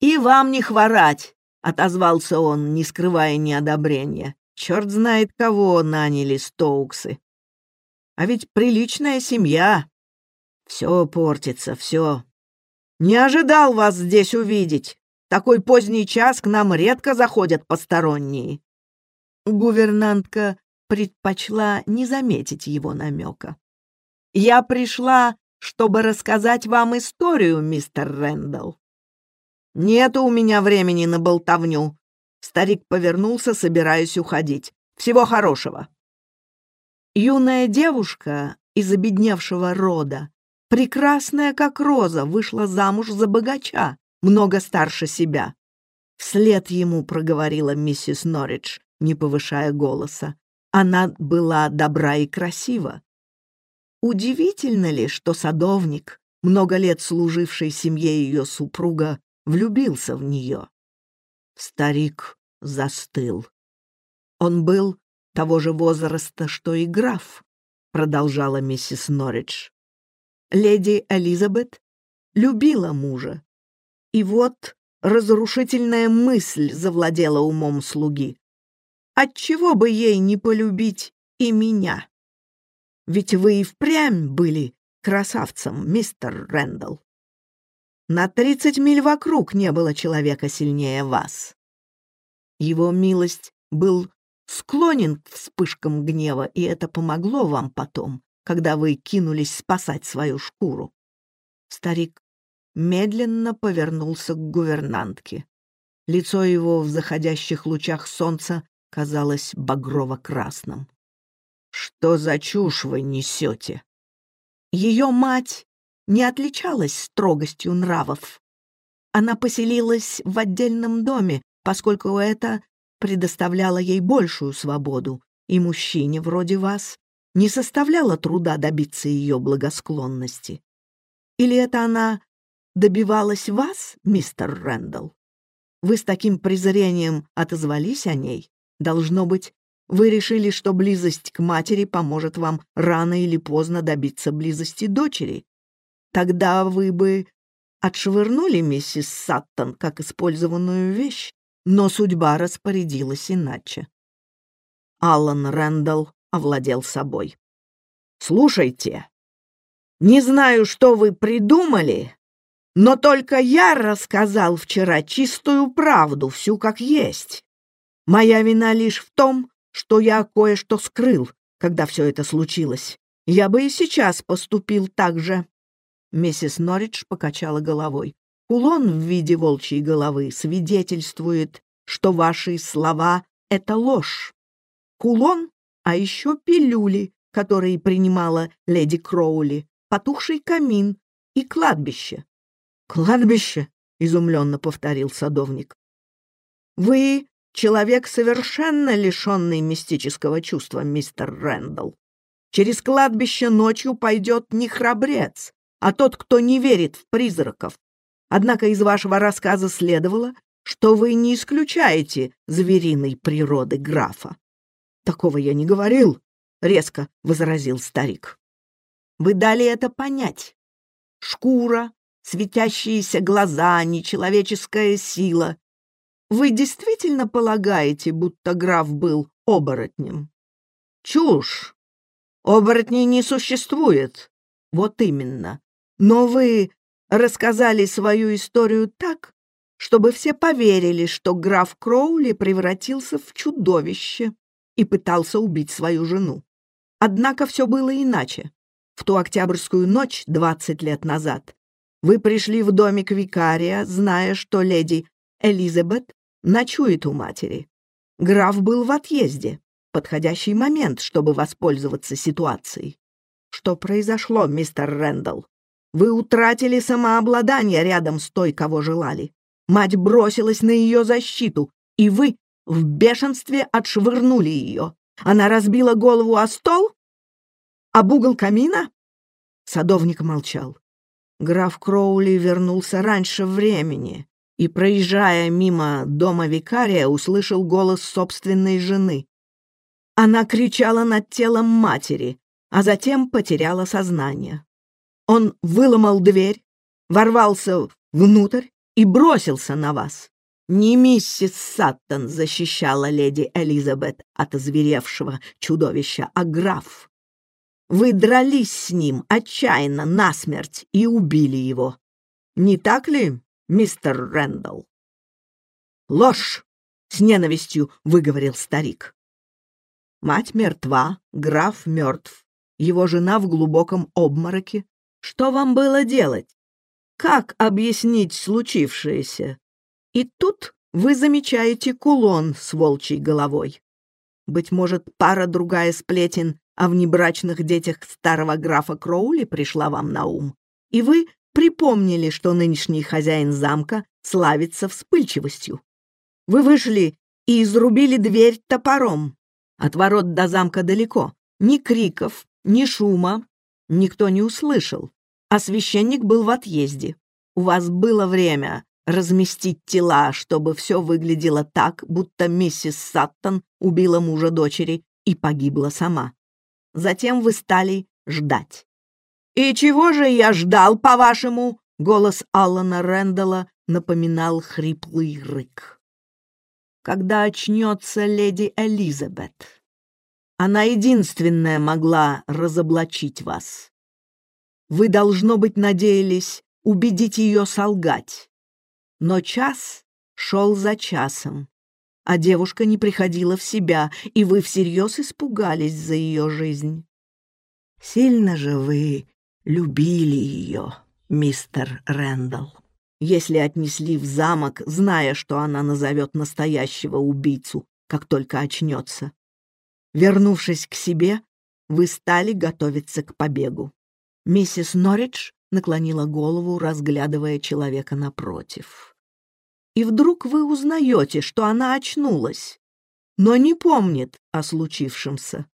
И вам не хворать, отозвался он, не скрывая неодобрения. Черт знает, кого наняли Стоуксы. А ведь приличная семья. Все портится, все. Не ожидал вас здесь увидеть. Такой поздний час к нам редко заходят посторонние. Гувернантка предпочла не заметить его намека. «Я пришла, чтобы рассказать вам историю, мистер Рэндалл». «Нет у меня времени на болтовню». Старик повернулся, собираясь уходить. «Всего хорошего». Юная девушка из обедневшего рода, прекрасная как роза, вышла замуж за богача, много старше себя. Вслед ему проговорила миссис Норридж, не повышая голоса. Она была добра и красива. Удивительно ли, что садовник, много лет служивший семье ее супруга, влюбился в нее? Старик застыл. Он был того же возраста, что и граф, продолжала миссис Норридж. Леди Элизабет любила мужа. И вот разрушительная мысль завладела умом слуги. Отчего бы ей не полюбить и меня? Ведь вы и впрямь были красавцем, мистер Рэндалл. На тридцать миль вокруг не было человека сильнее вас. Его милость был склонен к вспышкам гнева, и это помогло вам потом, когда вы кинулись спасать свою шкуру. Старик медленно повернулся к гувернантке. Лицо его в заходящих лучах солнца казалось багрово-красным. «Что за чушь вы несете?» Ее мать не отличалась строгостью нравов. Она поселилась в отдельном доме, поскольку это предоставляла ей большую свободу, и мужчине вроде вас не составляло труда добиться ее благосклонности. Или это она добивалась вас, мистер Рэндалл? Вы с таким презрением отозвались о ней? Должно быть, вы решили, что близость к матери поможет вам рано или поздно добиться близости дочери. Тогда вы бы отшвырнули миссис Саттон как использованную вещь, но судьба распорядилась иначе. Аллан Рэндалл овладел собой. «Слушайте, не знаю, что вы придумали, но только я рассказал вчера чистую правду, всю как есть. Моя вина лишь в том, что я кое-что скрыл, когда все это случилось. Я бы и сейчас поступил так же». Миссис Норридж покачала головой. Кулон в виде волчьей головы свидетельствует, что ваши слова — это ложь. Кулон, а еще пилюли, которые принимала леди Кроули, потухший камин и кладбище. «Кладбище?» — изумленно повторил садовник. «Вы человек, совершенно лишенный мистического чувства, мистер Рэндалл. Через кладбище ночью пойдет не храбрец, а тот, кто не верит в призраков. Однако из вашего рассказа следовало, что вы не исключаете звериной природы графа. Такого я не говорил, — резко возразил старик. Вы дали это понять. Шкура, светящиеся глаза, нечеловеческая сила. Вы действительно полагаете, будто граф был оборотнем? Чушь! Оборотней не существует. Вот именно. Но вы рассказали свою историю так, чтобы все поверили, что граф Кроули превратился в чудовище и пытался убить свою жену. Однако все было иначе. В ту октябрьскую ночь, двадцать лет назад, вы пришли в домик викария, зная, что леди Элизабет ночует у матери. Граф был в отъезде. Подходящий момент, чтобы воспользоваться ситуацией. Что произошло, мистер Рэндалл? Вы утратили самообладание рядом с той, кого желали. Мать бросилась на ее защиту, и вы в бешенстве отшвырнули ее. Она разбила голову о стол? Об угол камина? Садовник молчал. Граф Кроули вернулся раньше времени и, проезжая мимо дома викария, услышал голос собственной жены. Она кричала над телом матери, а затем потеряла сознание. Он выломал дверь, ворвался внутрь и бросился на вас. Не миссис Саттон защищала леди Элизабет от озверевшего чудовища, а граф. Вы дрались с ним отчаянно насмерть и убили его. Не так ли, мистер Рэндалл? Ложь! С ненавистью выговорил старик. Мать мертва, граф мертв, его жена в глубоком обмороке, что вам было делать? Как объяснить случившееся? И тут вы замечаете кулон с волчьей головой. Быть может, пара-другая сплетен о внебрачных детях старого графа Кроули пришла вам на ум, и вы припомнили, что нынешний хозяин замка славится вспыльчивостью. Вы вышли и изрубили дверь топором. От ворот до замка далеко. Ни криков, ни шума никто не услышал а священник был в отъезде. У вас было время разместить тела, чтобы все выглядело так, будто миссис Саттон убила мужа дочери и погибла сама. Затем вы стали ждать. «И чего же я ждал, по-вашему?» Голос Аллана Рэндалла напоминал хриплый рык. «Когда очнется леди Элизабет, она единственная могла разоблачить вас. Вы, должно быть, надеялись убедить ее солгать. Но час шел за часом, а девушка не приходила в себя, и вы всерьез испугались за ее жизнь. Сильно же вы любили ее, мистер Рэндалл. Если отнесли в замок, зная, что она назовет настоящего убийцу, как только очнется. Вернувшись к себе, вы стали готовиться к побегу. Миссис Норридж наклонила голову, разглядывая человека напротив. И вдруг вы узнаете, что она очнулась, но не помнит о случившемся.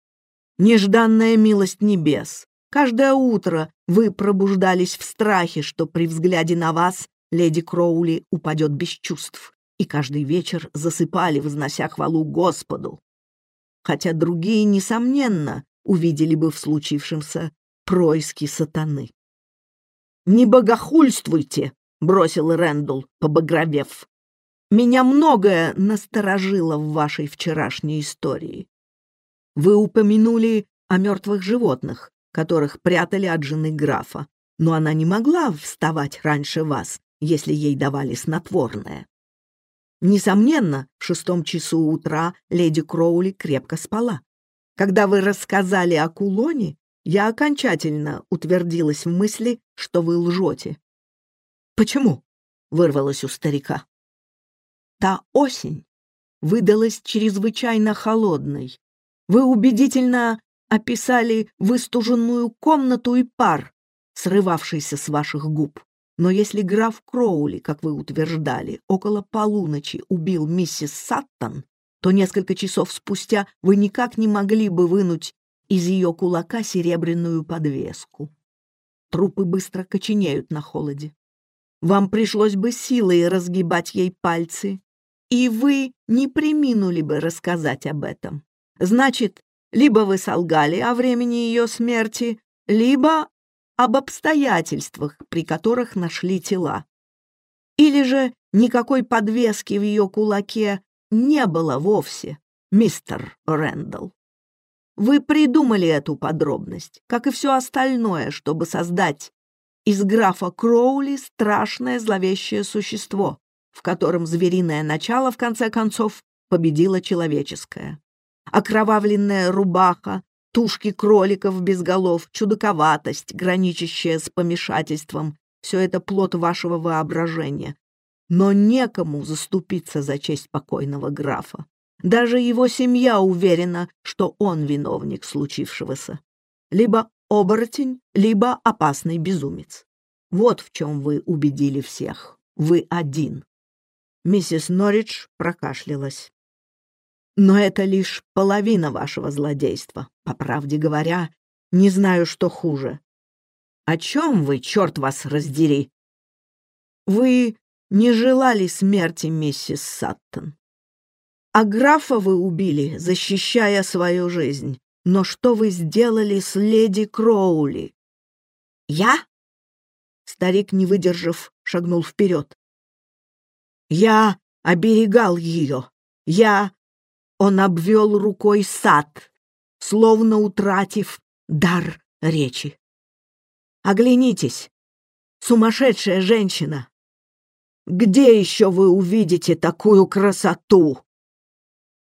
Нежданная милость небес. Каждое утро вы пробуждались в страхе, что при взгляде на вас леди Кроули упадет без чувств, и каждый вечер засыпали, вознося хвалу Господу. Хотя другие, несомненно, увидели бы в случившемся происки сатаны. «Не богохульствуйте!» — бросил Рэндалл, побагровев. «Меня многое насторожило в вашей вчерашней истории. Вы упомянули о мертвых животных, которых прятали от жены графа, но она не могла вставать раньше вас, если ей давали снотворное. Несомненно, в шестом часу утра леди Кроули крепко спала. Когда вы рассказали о кулоне, я окончательно утвердилась в мысли, что вы лжете. «Почему?» — вырвалось у старика. «Та осень выдалась чрезвычайно холодной. Вы убедительно описали выстуженную комнату и пар, срывавшийся с ваших губ. Но если граф Кроули, как вы утверждали, около полуночи убил миссис Саттон, то несколько часов спустя вы никак не могли бы вынуть из ее кулака серебряную подвеску. Трупы быстро коченеют на холоде. Вам пришлось бы силой разгибать ей пальцы, и вы не приминули бы рассказать об этом. Значит, либо вы солгали о времени ее смерти, либо об обстоятельствах, при которых нашли тела. Или же никакой подвески в ее кулаке не было вовсе, мистер Рэндалл. Вы придумали эту подробность, как и все остальное, чтобы создать из графа Кроули страшное зловещее существо, в котором звериное начало, в конце концов, победило человеческое. Окровавленная рубаха, тушки кроликов без голов, чудаковатость, граничащая с помешательством — все это плод вашего воображения. Но некому заступиться за честь покойного графа. Даже его семья уверена, что он виновник случившегося. Либо оборотень, либо опасный безумец. Вот в чем вы убедили всех. Вы один. Миссис Норридж прокашлялась. Но это лишь половина вашего злодейства. По правде говоря, не знаю, что хуже. О чем вы, черт вас раздери? Вы не желали смерти миссис Саттон. А графа вы убили, защищая свою жизнь. Но что вы сделали с леди Кроули? Я? Старик, не выдержав, шагнул вперед. Я оберегал ее. Я... Он обвел рукой сад, словно утратив дар речи. Оглянитесь, сумасшедшая женщина. Где еще вы увидите такую красоту?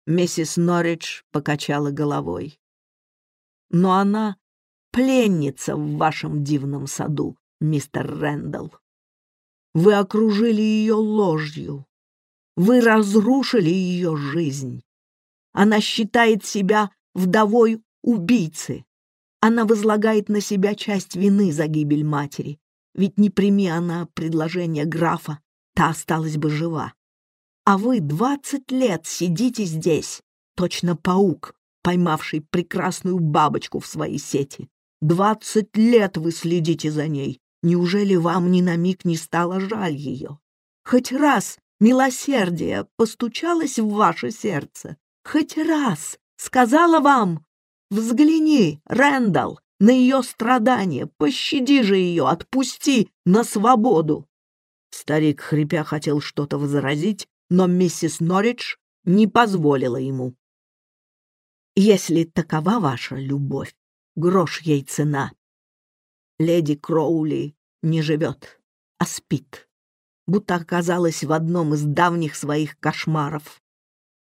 Миссис Норридж покачала головой. «Но она пленница в вашем дивном саду, мистер Рэндалл. Вы окружили ее ложью. Вы разрушили ее жизнь. Она считает себя вдовой убийцы. Она возлагает на себя часть вины за гибель матери. Ведь не прими она предложение графа, та осталась бы жива. А вы двадцать лет сидите здесь, точно паук, поймавший прекрасную бабочку в свои сети. Двадцать лет вы следите за ней. Неужели вам ни на миг не стало жаль ее? Хоть раз милосердие постучалось в ваше сердце? Хоть раз сказала вам «Взгляни, Рэндалл, на ее страдания, пощади же ее, отпусти на свободу!» Старик, хрипя, хотел что-то возразить, но миссис Норридж не позволила ему. «Если такова ваша любовь, грош ей цена. Леди Кроули не живет, а спит, будто оказалась в одном из давних своих кошмаров.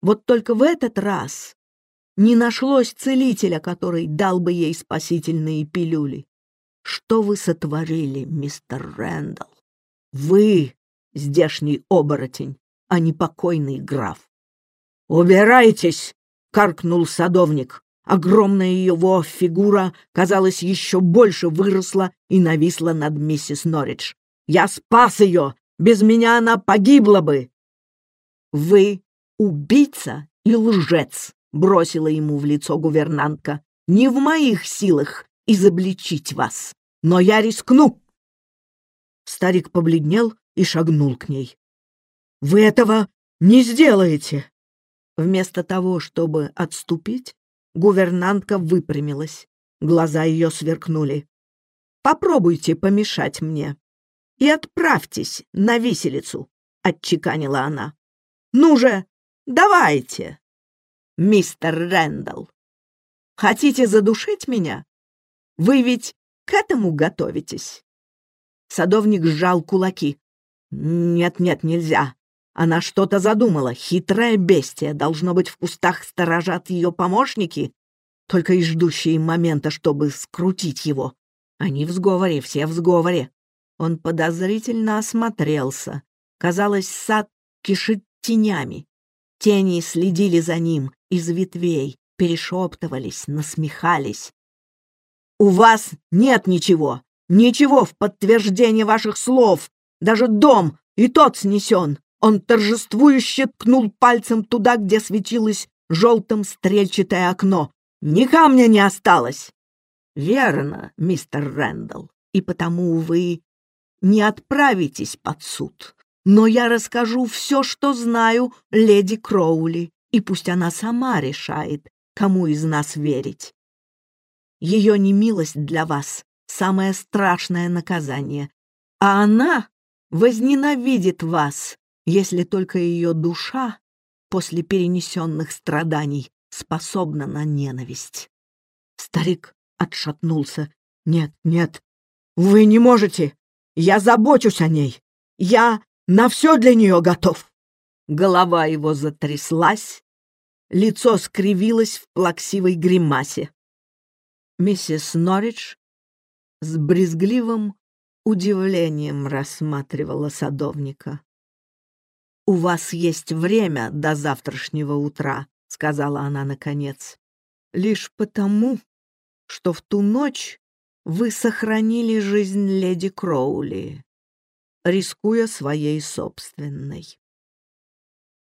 Вот только в этот раз не нашлось целителя, который дал бы ей спасительные пилюли. Что вы сотворили, мистер Рэндалл? Вы, здешний оборотень, а не покойный граф. «Убирайтесь!» — каркнул садовник. Огромная его фигура, казалось, еще больше выросла и нависла над миссис Норридж. «Я спас ее! Без меня она погибла бы!» «Вы убийца и лжец!» — бросила ему в лицо гувернантка. «Не в моих силах изобличить вас, но я рискну!» Старик побледнел и шагнул к ней. Вы этого не сделаете!» Вместо того, чтобы отступить, гувернантка выпрямилась. Глаза ее сверкнули. «Попробуйте помешать мне и отправьтесь на виселицу», — отчеканила она. «Ну же, давайте, мистер Рэндалл. Хотите задушить меня? Вы ведь к этому готовитесь?» Садовник сжал кулаки. «Нет-нет, нельзя. Она что-то задумала. Хитрая бестия. Должно быть, в кустах сторожат ее помощники, только и ждущие момента, чтобы скрутить его. Они в сговоре, все в сговоре. Он подозрительно осмотрелся. Казалось, сад кишит тенями. Тени следили за ним из ветвей, перешептывались, насмехались. «У вас нет ничего! Ничего в подтверждение ваших слов! Даже дом, и тот снесен! Он торжествующе ткнул пальцем туда, где светилось желтым стрельчатое окно. «Ни камня не осталось!» «Верно, мистер Рэндалл, и потому вы не отправитесь под суд. Но я расскажу все, что знаю леди Кроули, и пусть она сама решает, кому из нас верить. Ее немилость для вас — самое страшное наказание, а она возненавидит вас если только ее душа после перенесенных страданий способна на ненависть. Старик отшатнулся. «Нет, нет, вы не можете. Я забочусь о ней. Я на все для нее готов». Голова его затряслась, лицо скривилось в плаксивой гримасе. Миссис Норридж с брезгливым удивлением рассматривала садовника. «У вас есть время до завтрашнего утра», — сказала она наконец. «Лишь потому, что в ту ночь вы сохранили жизнь леди Кроули, рискуя своей собственной».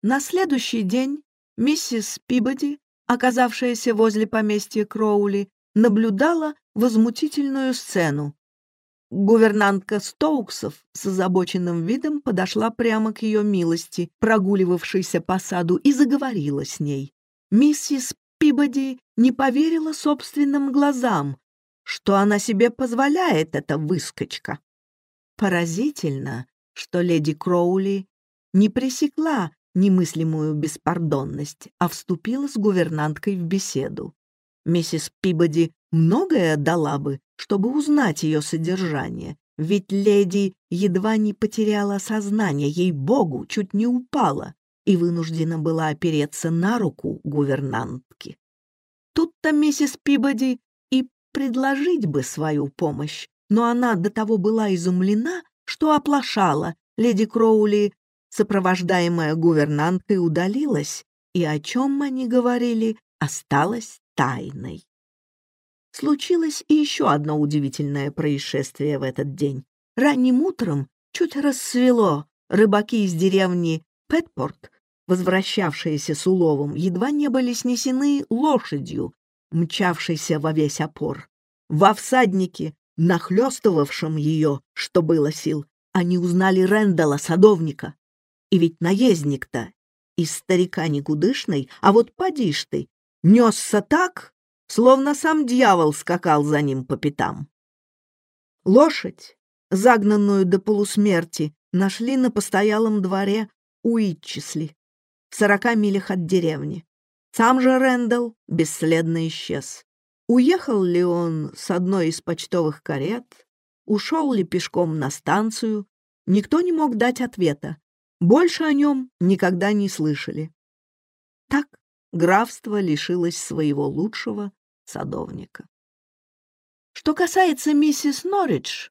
На следующий день миссис Пибоди, оказавшаяся возле поместья Кроули, наблюдала возмутительную сцену. Гувернантка Стоуксов с озабоченным видом подошла прямо к ее милости, прогуливавшейся по саду, и заговорила с ней. Миссис Пибоди не поверила собственным глазам, что она себе позволяет, эта выскочка. Поразительно, что леди Кроули не пресекла немыслимую беспардонность, а вступила с гувернанткой в беседу. Миссис Пибоди многое дала бы, чтобы узнать ее содержание, ведь леди едва не потеряла сознание, ей-богу, чуть не упала и вынуждена была опереться на руку гувернантки. Тут-то миссис Пибоди и предложить бы свою помощь, но она до того была изумлена, что оплошала. Леди Кроули, сопровождаемая гувернанткой, удалилась, и о чем они говорили, осталось тайной. Случилось и еще одно удивительное происшествие в этот день. Ранним утром, чуть рассвело, рыбаки из деревни Петпорт, возвращавшиеся с уловом, едва не были снесены лошадью, мчавшейся во весь опор. Во всаднике, нахлестывавшем ее, что было сил, они узнали Рэндала, садовника. И ведь наездник-то из старика никудышный, а вот поди ж ты, несся так, словно сам дьявол скакал за ним по пятам. Лошадь, загнанную до полусмерти, нашли на постоялом дворе у Итчисли, в сорока милях от деревни. Сам же Рэндалл бесследно исчез. Уехал ли он с одной из почтовых карет, ушел ли пешком на станцию, никто не мог дать ответа. Больше о нем никогда не слышали. Так графство лишилось своего лучшего садовника. Что касается миссис Норридж,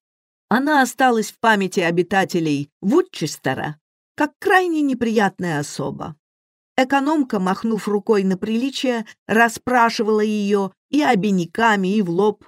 она осталась в памяти обитателей Вудчестера как крайне неприятная особа. Экономка, махнув рукой на приличие, расспрашивала ее и обиняками, и в лоб,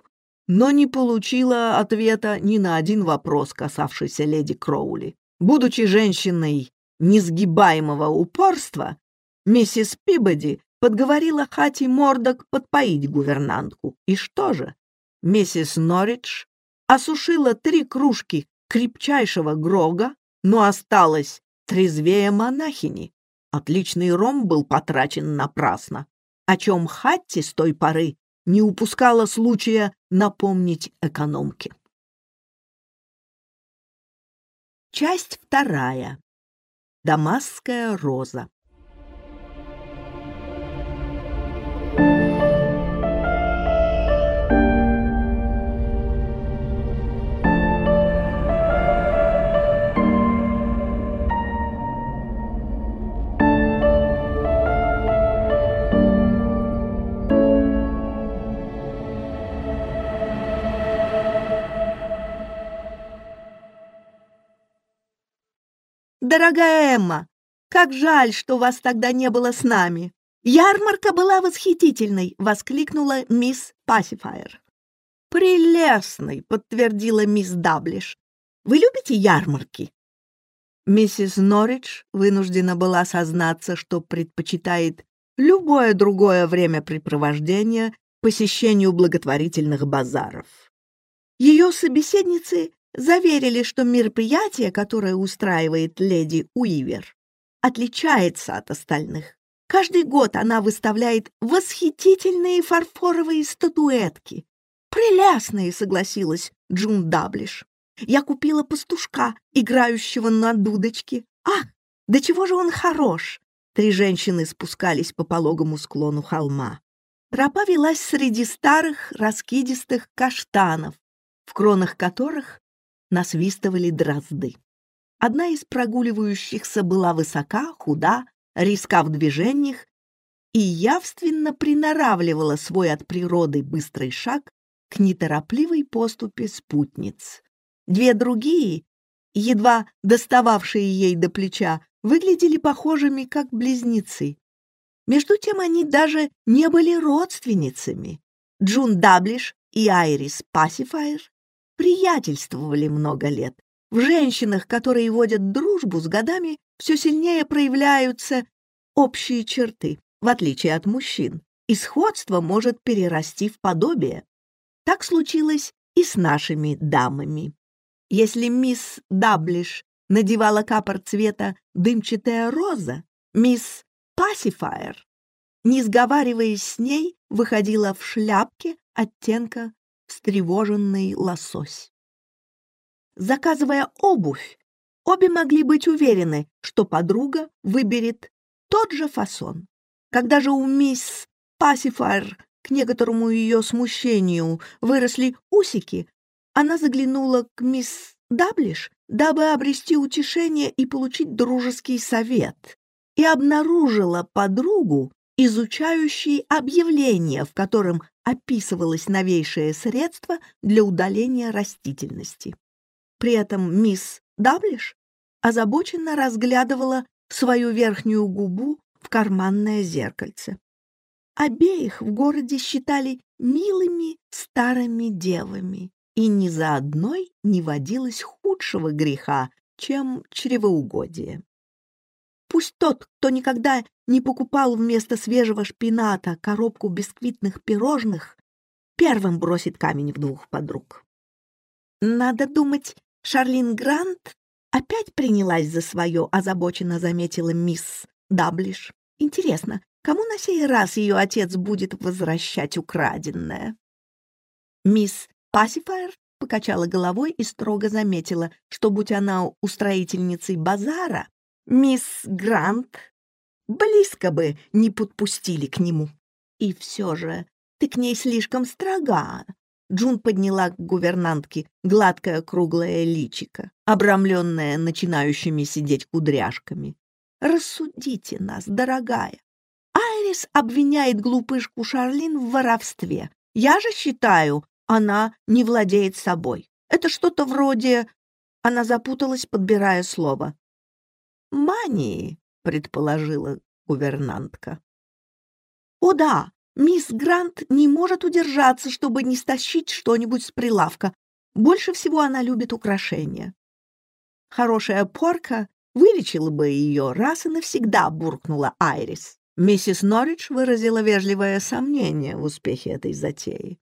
но не получила ответа ни на один вопрос, касавшийся леди Кроули. Будучи женщиной несгибаемого упорства, миссис Пибоди подговорила Хати Мордок подпоить гувернантку. И что же? Миссис Норридж осушила три кружки крепчайшего грога, но осталась трезвее монахини. Отличный ром был потрачен напрасно, о чем Хатти с той поры не упускала случая напомнить экономке. Часть вторая. Дамасская роза. Дорогая Эмма, как жаль, что вас тогда не было с нами. Ярмарка была восхитительной, воскликнула мисс Пасифайр. Прелестный, подтвердила мисс Даблиш. Вы любите ярмарки? Миссис Норридж вынуждена была сознаться, что предпочитает любое другое времяпрепровождение посещению благотворительных базаров. Ее собеседницы заверили, что мероприятие, которое устраивает леди Уивер, отличается от остальных. Каждый год она выставляет восхитительные фарфоровые статуэтки. «Прелестные», — согласилась Джун Даблиш. «Я купила пастушка, играющего на дудочке. Ах, Да чего же он хорош? Три женщины спускались по пологому склону холма. Тропа велась среди старых раскидистых каштанов, в кронах которых насвистывали дрозды. Одна из прогуливающихся была высока, худа, риска в движениях и явственно приноравливала свой от природы быстрый шаг к неторопливой поступе спутниц. Две другие, едва достававшие ей до плеча, выглядели похожими как близнецы. Между тем они даже не были родственницами. Джун Даблиш и Айрис Пасифайр приятельствовали много лет. В женщинах, которые водят дружбу с годами, все сильнее проявляются общие черты, в отличие от мужчин, и сходство может перерасти в подобие. Так случилось и с нашими дамами. Если мисс Даблиш надевала капор цвета дымчатая роза, мисс Пасифайр, не сговариваясь с ней, выходила в шляпке оттенка встревоженный лосось. Заказывая обувь, обе могли быть уверены, что подруга выберет тот же фасон. Когда же у мисс Пасифайр к некоторому ее смущению выросли усики, она заглянула к мисс Даблиш, дабы обрести утешение и получить дружеский совет, и обнаружила подругу, изучающей объявление, в котором описывалось новейшее средство для удаления растительности. При этом мисс Даблиш озабоченно разглядывала свою верхнюю губу в карманное зеркальце. Обеих в городе считали милыми старыми девами, и ни за одной не водилось худшего греха, чем чревоугодие. Пусть тот, кто никогда не покупал вместо свежего шпината коробку бисквитных пирожных, первым бросит камень в двух подруг. Надо думать, Шарлин Грант опять принялась за свое, озабоченно заметила мисс Даблиш. Интересно, кому на сей раз ее отец будет возвращать украденное? Мисс Пасифайр покачала головой и строго заметила, что, будь она устроительницей базара, мисс Грант близко бы не подпустили к нему. И все же ты к ней слишком строга. Джун подняла к гувернантке гладкое круглое личико, обрамленное начинающими сидеть кудряшками. Рассудите нас, дорогая. Айрис обвиняет глупышку Шарлин в воровстве. Я же считаю, она не владеет собой. Это что-то вроде... Она запуталась, подбирая слово. «Мании», — предположила гувернантка. «О да, мисс Грант не может удержаться, чтобы не стащить что-нибудь с прилавка. Больше всего она любит украшения. Хорошая порка вылечила бы ее раз и навсегда, буркнула Айрис. Миссис Норридж выразила вежливое сомнение в успехе этой затеи.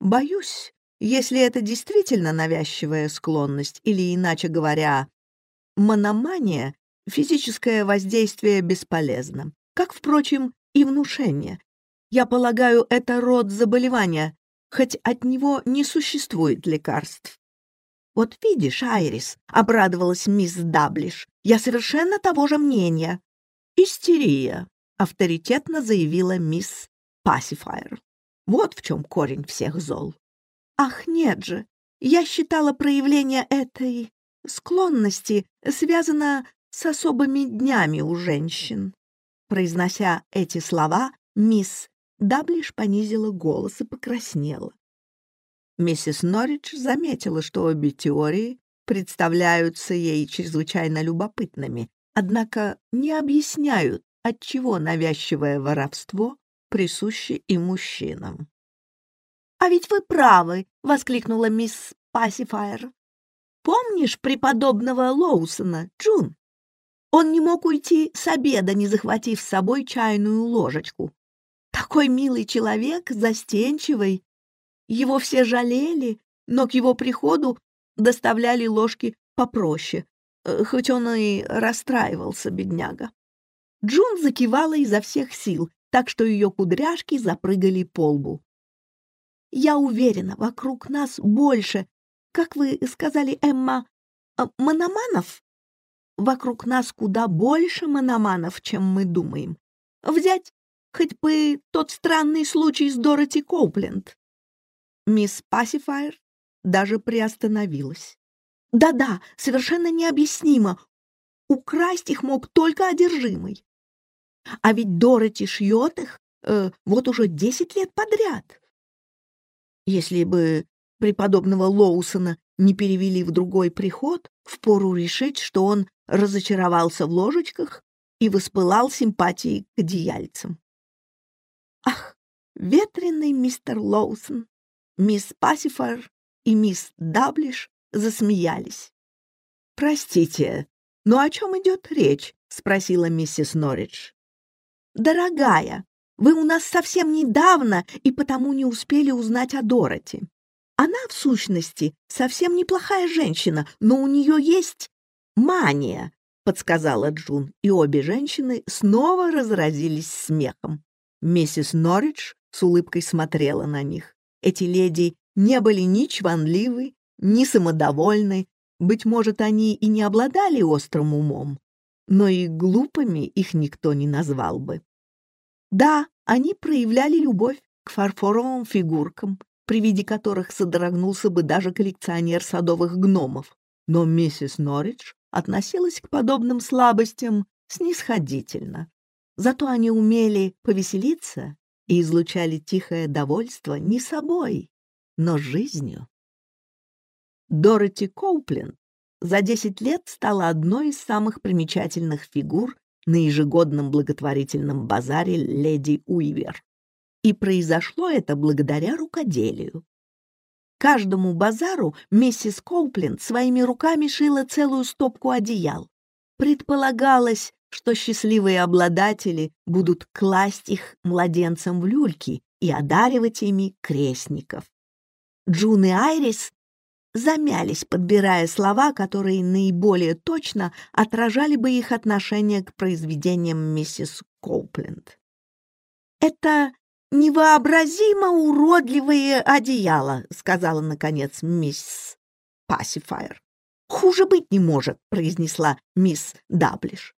Боюсь, если это действительно навязчивая склонность, или, иначе говоря, мономания, физическое воздействие бесполезно, как, впрочем, и внушение. Я полагаю, это род заболевания, хоть от него не существует лекарств. «Вот видишь, Айрис», — обрадовалась мисс Даблиш, — «я совершенно того же мнения». «Истерия», — авторитетно заявила мисс Пасифайр. Вот в чем корень всех зол. Ах, нет же, я считала проявление этой склонности связано с особыми днями у женщин. Произнося эти слова, мисс Даблиш понизила голос и покраснела. Миссис Норридж заметила, что обе теории представляются ей чрезвычайно любопытными, однако не объясняют, отчего навязчивое воровство присуще и мужчинам. «А ведь вы правы!» — воскликнула мисс Пасифайр. «Помнишь преподобного Лоусона, Джун? Он не мог уйти с обеда, не захватив с собой чайную ложечку. Такой милый человек, застенчивый. Его все жалели, но к его приходу доставляли ложки попроще, э, хоть он и расстраивался, бедняга. Джун закивала изо всех сил, так что ее кудряшки запрыгали по лбу. «Я уверена, вокруг нас больше, как вы сказали, Эмма, а, мономанов?» Вокруг нас куда больше мономанов, чем мы думаем. Взять хоть бы тот странный случай с Дороти Коупленд. Мисс Пассифайр даже приостановилась. Да-да, совершенно необъяснимо. Украсть их мог только одержимый. А ведь Дороти шьет их э, вот уже десять лет подряд. Если бы преподобного Лоусона не перевели в другой приход, впору решить, что он разочаровался в ложечках и воспылал симпатией к одеяльцам. Ах, ветреный мистер Лоусон, мисс Пассифар и мисс Даблиш засмеялись. «Простите, но о чем идет речь?» — спросила миссис Норридж. «Дорогая, вы у нас совсем недавно и потому не успели узнать о Дороти. Она, в сущности, совсем неплохая женщина, но у нее есть мания, подсказала Джун, и обе женщины снова разразились смехом. Миссис Норридж с улыбкой смотрела на них. Эти леди не были ни чванливы, ни самодовольны, быть может, они и не обладали острым умом, но и глупыми их никто не назвал бы. Да, они проявляли любовь к фарфоровым фигуркам, при виде которых содрогнулся бы даже коллекционер садовых гномов. Но миссис Норридж относилась к подобным слабостям снисходительно. Зато они умели повеселиться и излучали тихое довольство не собой, но жизнью. Дороти Коупленд за 10 лет стала одной из самых примечательных фигур на ежегодном благотворительном базаре «Леди Уивер». И произошло это благодаря рукоделию. Каждому базару миссис Коупленд своими руками шила целую стопку одеял. Предполагалось, что счастливые обладатели будут класть их младенцам в люльки и одаривать ими крестников. Джун и Айрис замялись, подбирая слова, которые наиболее точно отражали бы их отношение к произведениям миссис Коупленд. «Это невообразимо уродливые одеяла», — сказала, наконец, мисс Пассифайр. «Хуже быть не может», — произнесла мисс Даблиш.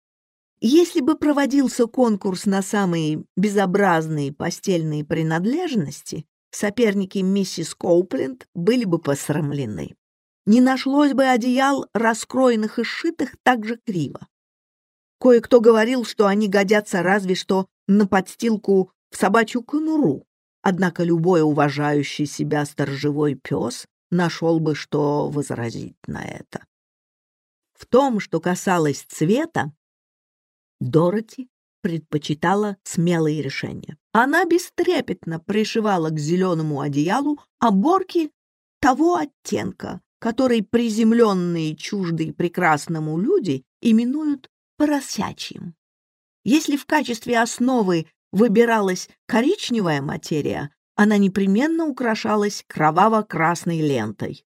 Если бы проводился конкурс на самые безобразные постельные принадлежности, соперники миссис Коупленд были бы посрамлены. Не нашлось бы одеял, раскроенных и сшитых так же криво. Кое-кто говорил, что они годятся разве что на подстилку в собачью конуру. Однако любой уважающий себя сторожевой пес нашел бы, что возразить на это. В том, что касалось цвета, Дороти предпочитала смелые решения. Она бестрепетно пришивала к зеленому одеялу оборки того оттенка, который приземленные чуждые прекрасному люди именуют поросячьим. Если в качестве основы выбиралась коричневая материя, она непременно украшалась кроваво-красной лентой.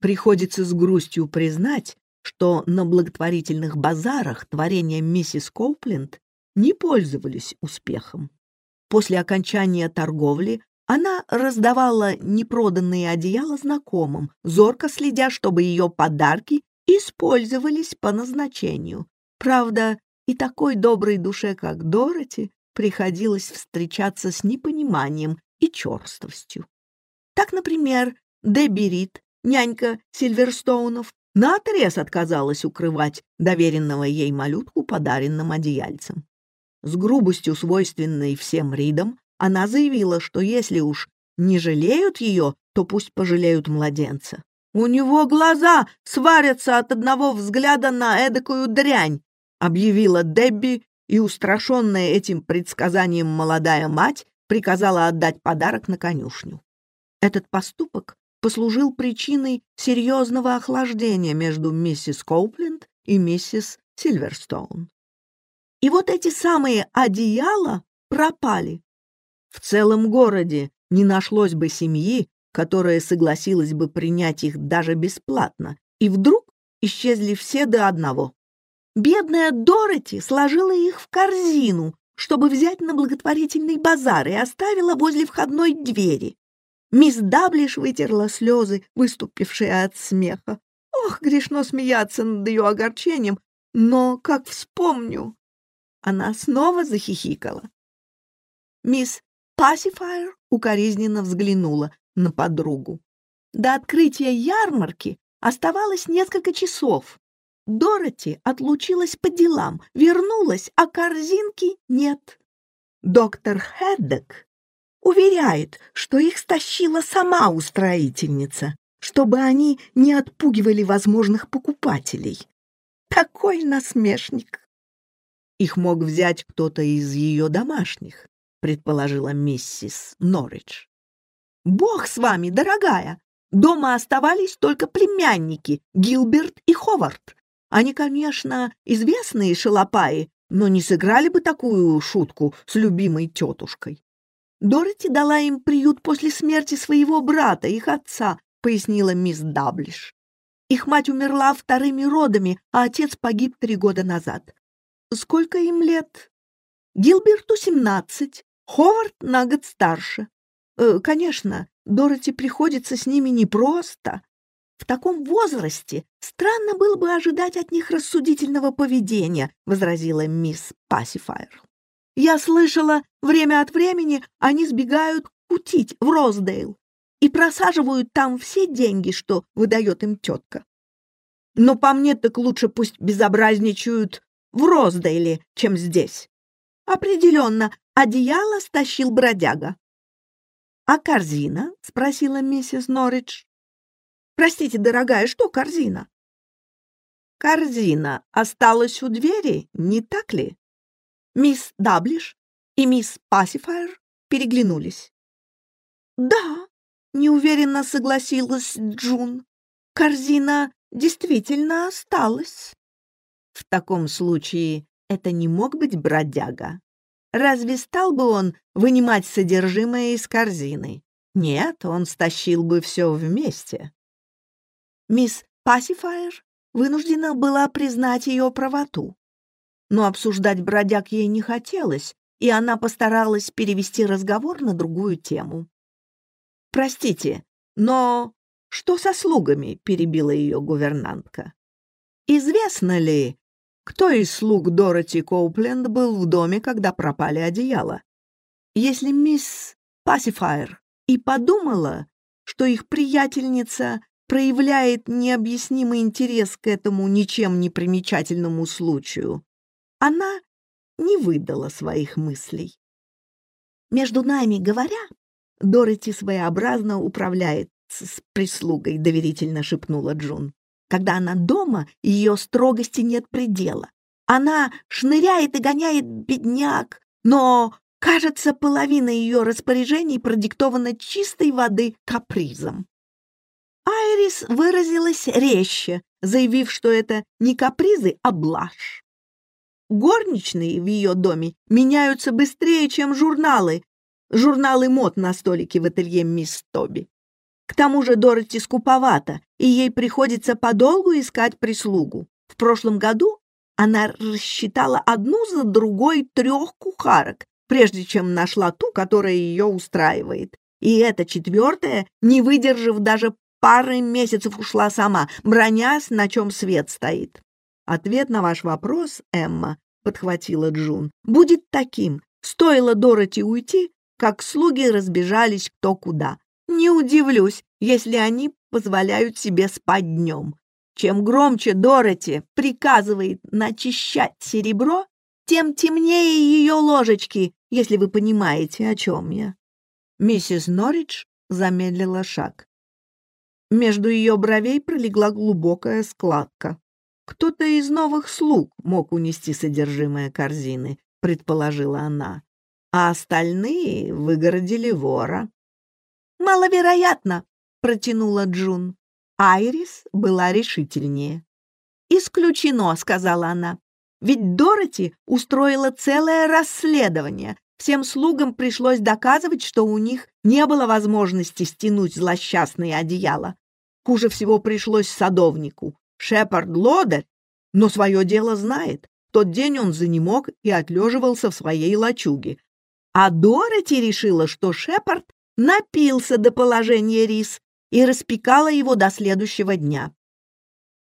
Приходится с грустью признать, что на благотворительных базарах творения миссис Коупленд не пользовались успехом. После окончания торговли она раздавала непроданные одеяла знакомым, зорко следя, чтобы ее подарки использовались по назначению. Правда, и такой доброй душе, как Дороти, приходилось встречаться с непониманием и черствостью. Так, например, Дебби Рид, нянька Сильверстоунов, наотрез отказалась укрывать доверенного ей малютку подаренным одеяльцем. С грубостью, свойственной всем Ридам, она заявила, что если уж не жалеют ее, то пусть пожалеют младенца. «У него глаза сварятся от одного взгляда на эдакую дрянь», объявила Дебби, и, устрашенная этим предсказанием молодая мать, приказала отдать подарок на конюшню. Этот поступок послужил причиной серьезного охлаждения между миссис Коупленд и миссис Сильверстоун. И вот эти самые одеяла пропали. В целом городе не нашлось бы семьи, которая согласилась бы принять их даже бесплатно, и вдруг исчезли все до одного. Бедная Дороти сложила их в корзину, чтобы взять на благотворительный базар, и оставила возле входной двери. Мисс Даблиш вытерла слезы, выступившие от смеха. Ох, грешно смеяться над ее огорчением, Но как вспомню...» Она снова захихикала. Мисс Пассифайр укоризненно взглянула на подругу. До открытия ярмарки оставалось несколько часов. Дороти отлучилась по делам, вернулась, а корзинки нет. Доктор Хеддек уверяет, что их стащила сама устроительница, чтобы они не отпугивали возможных покупателей. Такой насмешник. Их мог взять кто-то из ее домашних, предположила миссис Норридж. Бог с вами, дорогая! Дома оставались только племянники Гилберт и Ховард. Они, конечно, известные шалопаи, но не сыграли бы такую шутку с любимой тетушкой. Дороти дала им приют после смерти своего брата, их отца, пояснила мисс Даблиш. Их мать умерла вторыми родами, а отец погиб три года назад. Сколько им лет? Гилберту семнадцать, Ховард на год старше. Э, конечно, Дороти приходится с ними непросто. В таком возрасте странно было бы ожидать от них рассудительного поведения, возразила мисс Пассифайр. Я слышала, время от времени они сбегают кутить в Роздейл и просаживают там все деньги, что выдает им тетка. Но по мне так лучше пусть безобразничают в Роздейле, чем здесь. Определенно, одеяло стащил бродяга. «А корзина?» — спросила миссис Норридж. «Простите, дорогая, что корзина?» «Корзина осталась у двери, не так ли?» Мисс Даблиш и мисс Пассифайр переглянулись. «Да», — неуверенно согласилась Джун, — «корзина действительно осталась». «В таком случае это не мог быть бродяга?» Разве стал бы он вынимать содержимое из корзины? Нет, он стащил бы все вместе. Мисс Пассифайр вынуждена была признать ее правоту. Но обсуждать бродяг ей не хотелось, и она постаралась перевести разговор на другую тему. «Простите, но что со слугами?» — перебила ее гувернантка. «Известно ли, кто из слуг Дороти Коупленд был в доме, когда пропали одеяла? Если мисс Пассифайр и подумала, что их приятельница проявляет необъяснимый интерес к этому ничем не примечательному случаю, она не выдала своих мыслей. Между нами говоря, Дороти своеобразно управляет с прислугой, доверительно шепнула Джун. Когда она дома, ее строгости нет предела. Она шныряет и гоняет бедняк, но, кажется, половина ее распоряжений продиктована чистой воды капризом. Айрис выразилась резче, заявив, что это не капризы, а блажь. Горничные в ее доме меняются быстрее, чем журналы, журналы мод на столике в ателье мисс Тоби. К тому же Дороти скуповата, и ей приходится подолгу искать прислугу. В прошлом году она рассчитала одну за другой трех кухарок, прежде чем нашла ту, которая ее устраивает. И эта четвертая, не выдержав даже пары месяцев, ушла сама, бронясь, на чем свет стоит. Ответ на ваш вопрос, Эмма, подхватила Джун, будет таким. Стоило Дороти уйти, как слуги разбежались кто куда. Не удивлюсь, если они позволяют себе спать днем. Чем громче Дороти приказывает начищать серебро, тем темнее ее ложечки, если вы понимаете, о чем я. Миссис Норридж замедлила шаг. Между ее бровей пролегла глубокая складка. Кто-то из новых слуг мог унести содержимое корзины, предположила она, а остальные выгородили вора. «Маловероятно», — протянула Джун. Айрис была решительнее. «Исключено», — сказала она. «Ведь Дороти устроила целое расследование. Всем слугам пришлось доказывать, что у них не было возможности стянуть злосчастные одеяла. Хуже всего пришлось садовнику. Шепард Лодер, но свое дело знает. В тот день он занемог и отлеживался в своей лачуге. А Дороти решила, что Шепард напился до положения рис и распекала его до следующего дня.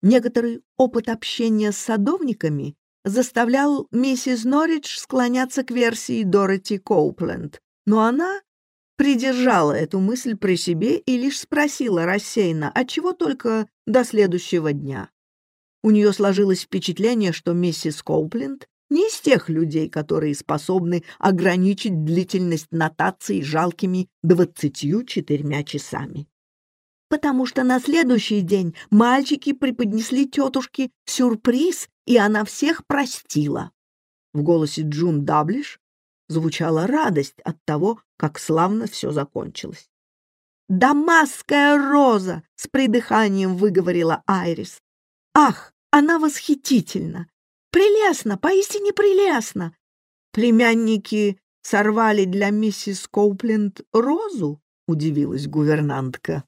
Некоторый опыт общения с садовниками заставлял миссис Норридж склоняться к версии Дороти Коупленд, но она придержала эту мысль при себе и лишь спросила рассеянно, отчего только до следующего дня. У нее сложилось впечатление, что миссис Коупленд не из тех людей, которые способны ограничить длительность нотаций жалкими двадцатью четырьмя часами. Потому что на следующий день мальчики преподнесли тетушке сюрприз, и она всех простила. В голосе Джун Даблиш звучала радость от того, как славно все закончилось. «Дамасская роза!» — с придыханием выговорила Айрис. «Ах, она восхитительна! Прелестно, поистине прелестно! Племянники сорвали для миссис Коупленд розу?» — удивилась гувернантка.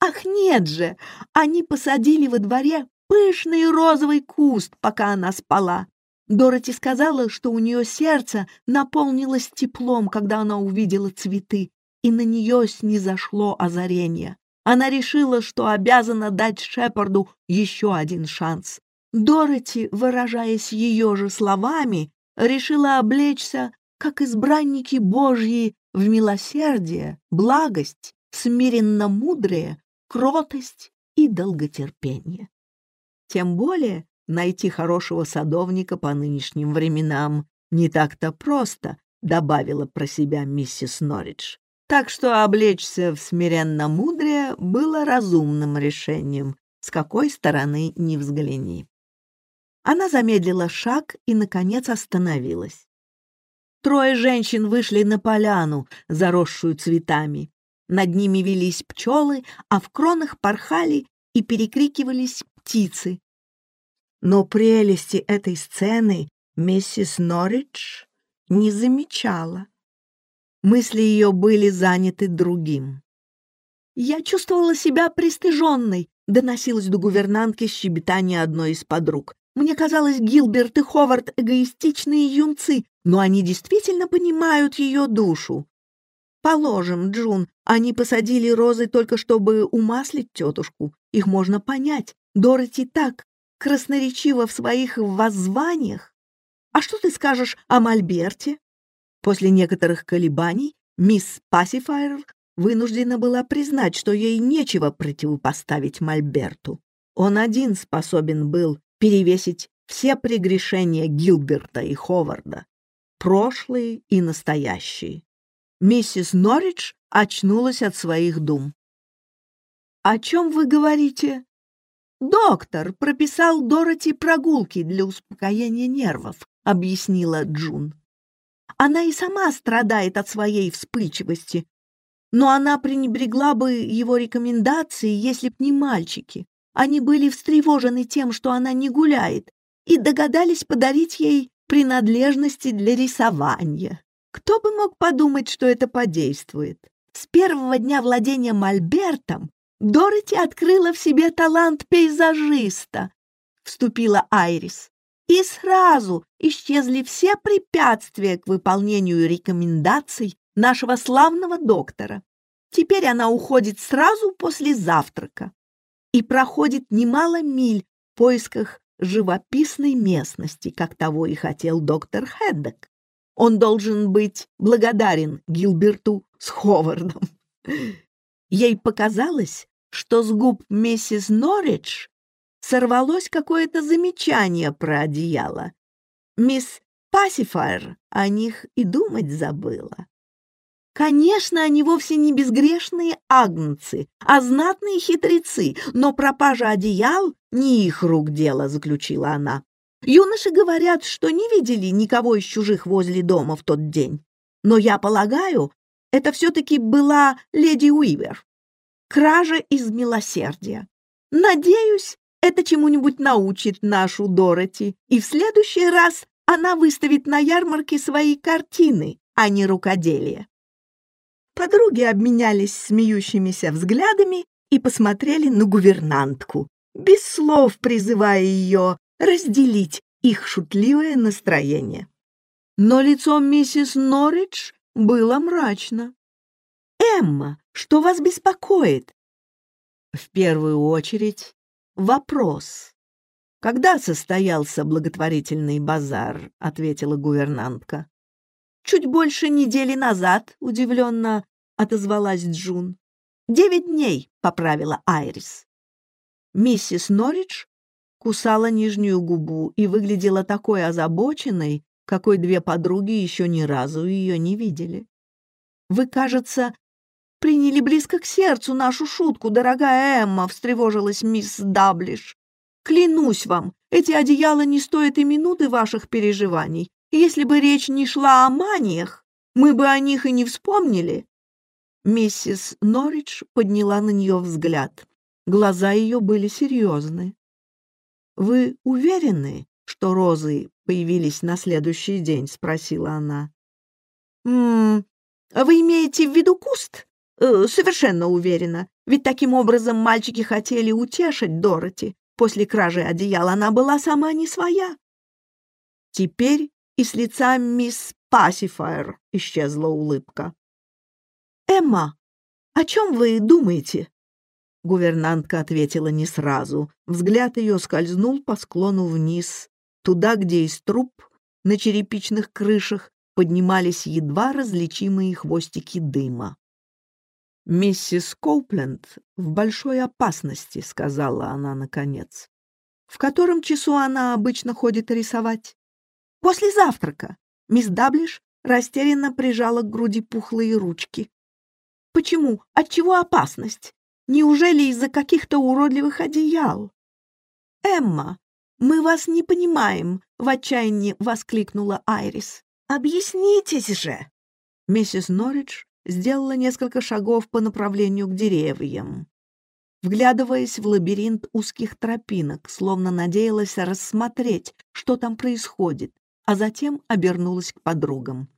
«Ах, нет же! Они посадили во дворе пышный розовый куст, пока она спала. Дороти сказала, что у нее сердце наполнилось теплом, когда она увидела цветы, и на нее снизошло озарение. Она решила, что обязана дать Шепарду еще один шанс. Дороти, выражаясь ее же словами, решила облечься, как избранники Божьи, в милосердие, благость, смиренно мудрее, кротость и долготерпение. Тем более, найти хорошего садовника по нынешним временам не так-то просто, добавила про себя миссис Норридж. Так что облечься в смиренно мудрее было разумным решением, с какой стороны ни взгляни. Она замедлила шаг и, наконец, остановилась. Трое женщин вышли на поляну, заросшую цветами. Над ними велись пчелы, а в кронах порхали и перекрикивались птицы, но прелести этой сцены миссис Норридж не замечала. Мысли ее были заняты другим. «Я чувствовала себя пристыженной», — доносилось до гувернантки щебетание одной из подруг. «Мне казалось, Гилберт и Ховард — эгоистичные юнцы, но они действительно понимают ее душу. Положим, Джун, они посадили розы только чтобы умаслить тетушку. Их можно понять. Дороти так красноречива в своих воззваниях. А что ты скажешь о Мольберте? После некоторых колебаний мисс Пассифайр вынуждена была признать, что ей нечего противопоставить Мольберту. Он один способен был перевесить все прегрешения Гилберта и Ховарда, прошлые и настоящие. Миссис Норридж очнулась от своих дум. «О чем вы говорите?» «Доктор прописал Дороти прогулки для успокоения нервов», — объяснила Джун. «Она и сама страдает от своей вспыльчивости, но она пренебрегла бы его рекомендации, если б не мальчики. Они были встревожены тем, что она не гуляет, и догадались подарить ей принадлежности для рисования. Кто бы мог подумать, что это подействует? С первого дня владения Мольбертом Дороти открыла в себе талант пейзажиста, вступила Айрис. И сразу исчезли все препятствия к выполнению рекомендаций нашего славного доктора. Теперь она уходит сразу после завтрака и проходит немало миль в поисках живописной местности, как того и хотел доктор Хеддок. Он должен быть благодарен Гилберту с Ховардом. Ей показалось, что с губ миссис Норридж сорвалось какое-то замечание про одеяло. Мисс Пассифайр о них и думать забыла. Конечно, они вовсе не безгрешные агнцы, а знатные хитрецы, но пропажа одеял не их рук дело, заключила она. Юноши говорят, что не видели никого из чужих возле дома в тот день. Но я полагаю, это все-таки была леди Уивер кража из милосердия. Надеюсь, это чему-нибудь научит нашу Дороти, и в следующий раз она выставит на ярмарке свои картины, а не рукоделие. Подруги обменялись смеющимися взглядами и посмотрели на гувернантку, без слов призывая ее разделить их шутливое настроение. Но лицо миссис Норридж было мрачно. «Эмма, что вас беспокоит?» «В первую очередь вопрос. Когда состоялся благотворительный базар? ответила гувернантка. Чуть больше недели назад, удивленно отозвалась Джун. Девять дней, поправила Айрис. Миссис Норридж кусала нижнюю губу и выглядела такой озабоченной, какой две подруги еще ни разу ее не видели. «Вы, кажется, приняли близко к сердцу нашу шутку, дорогая Эмма», — встревожилась мисс Даблиш. «Клянусь вам, эти одеяла не стоят и минуты ваших переживаний. Если бы речь не шла о маниях, мы бы о них и не вспомнили». Миссис Норридж подняла на нее взгляд. Глаза ее были серьезны. «Вы уверены, что розы появились на следующий день?» — спросила она. «М -м, «Вы имеете в виду куст?» Э, «Совершенно уверена. Ведь таким образом мальчики хотели утешить Дороти. После кражи одеяла она была сама не своя». Теперь и с лица мисс Пассифайр исчезла улыбка. «Эмма, о чем вы думаете?» Гувернантка ответила не сразу. Взгляд ее скользнул по склону вниз, туда, где из труб на черепичных крышах поднимались едва различимые хвостики дыма. «Миссис Коупленд в большой опасности», — сказала она наконец. «В котором часу она обычно ходит рисовать?» «После завтрака». Мисс Даблиш растерянно прижала к груди пухлые ручки. «Почему? Отчего опасность? Неужели из-за каких-то уродливых одеял?» «Эмма, мы вас не понимаем!» — в отчаянии воскликнула Айрис. «Объяснитесь же!» Миссис Норридж сделала несколько шагов по направлению к деревьям. Вглядываясь в лабиринт узких тропинок, словно надеялась рассмотреть, что там происходит, а затем обернулась к подругам.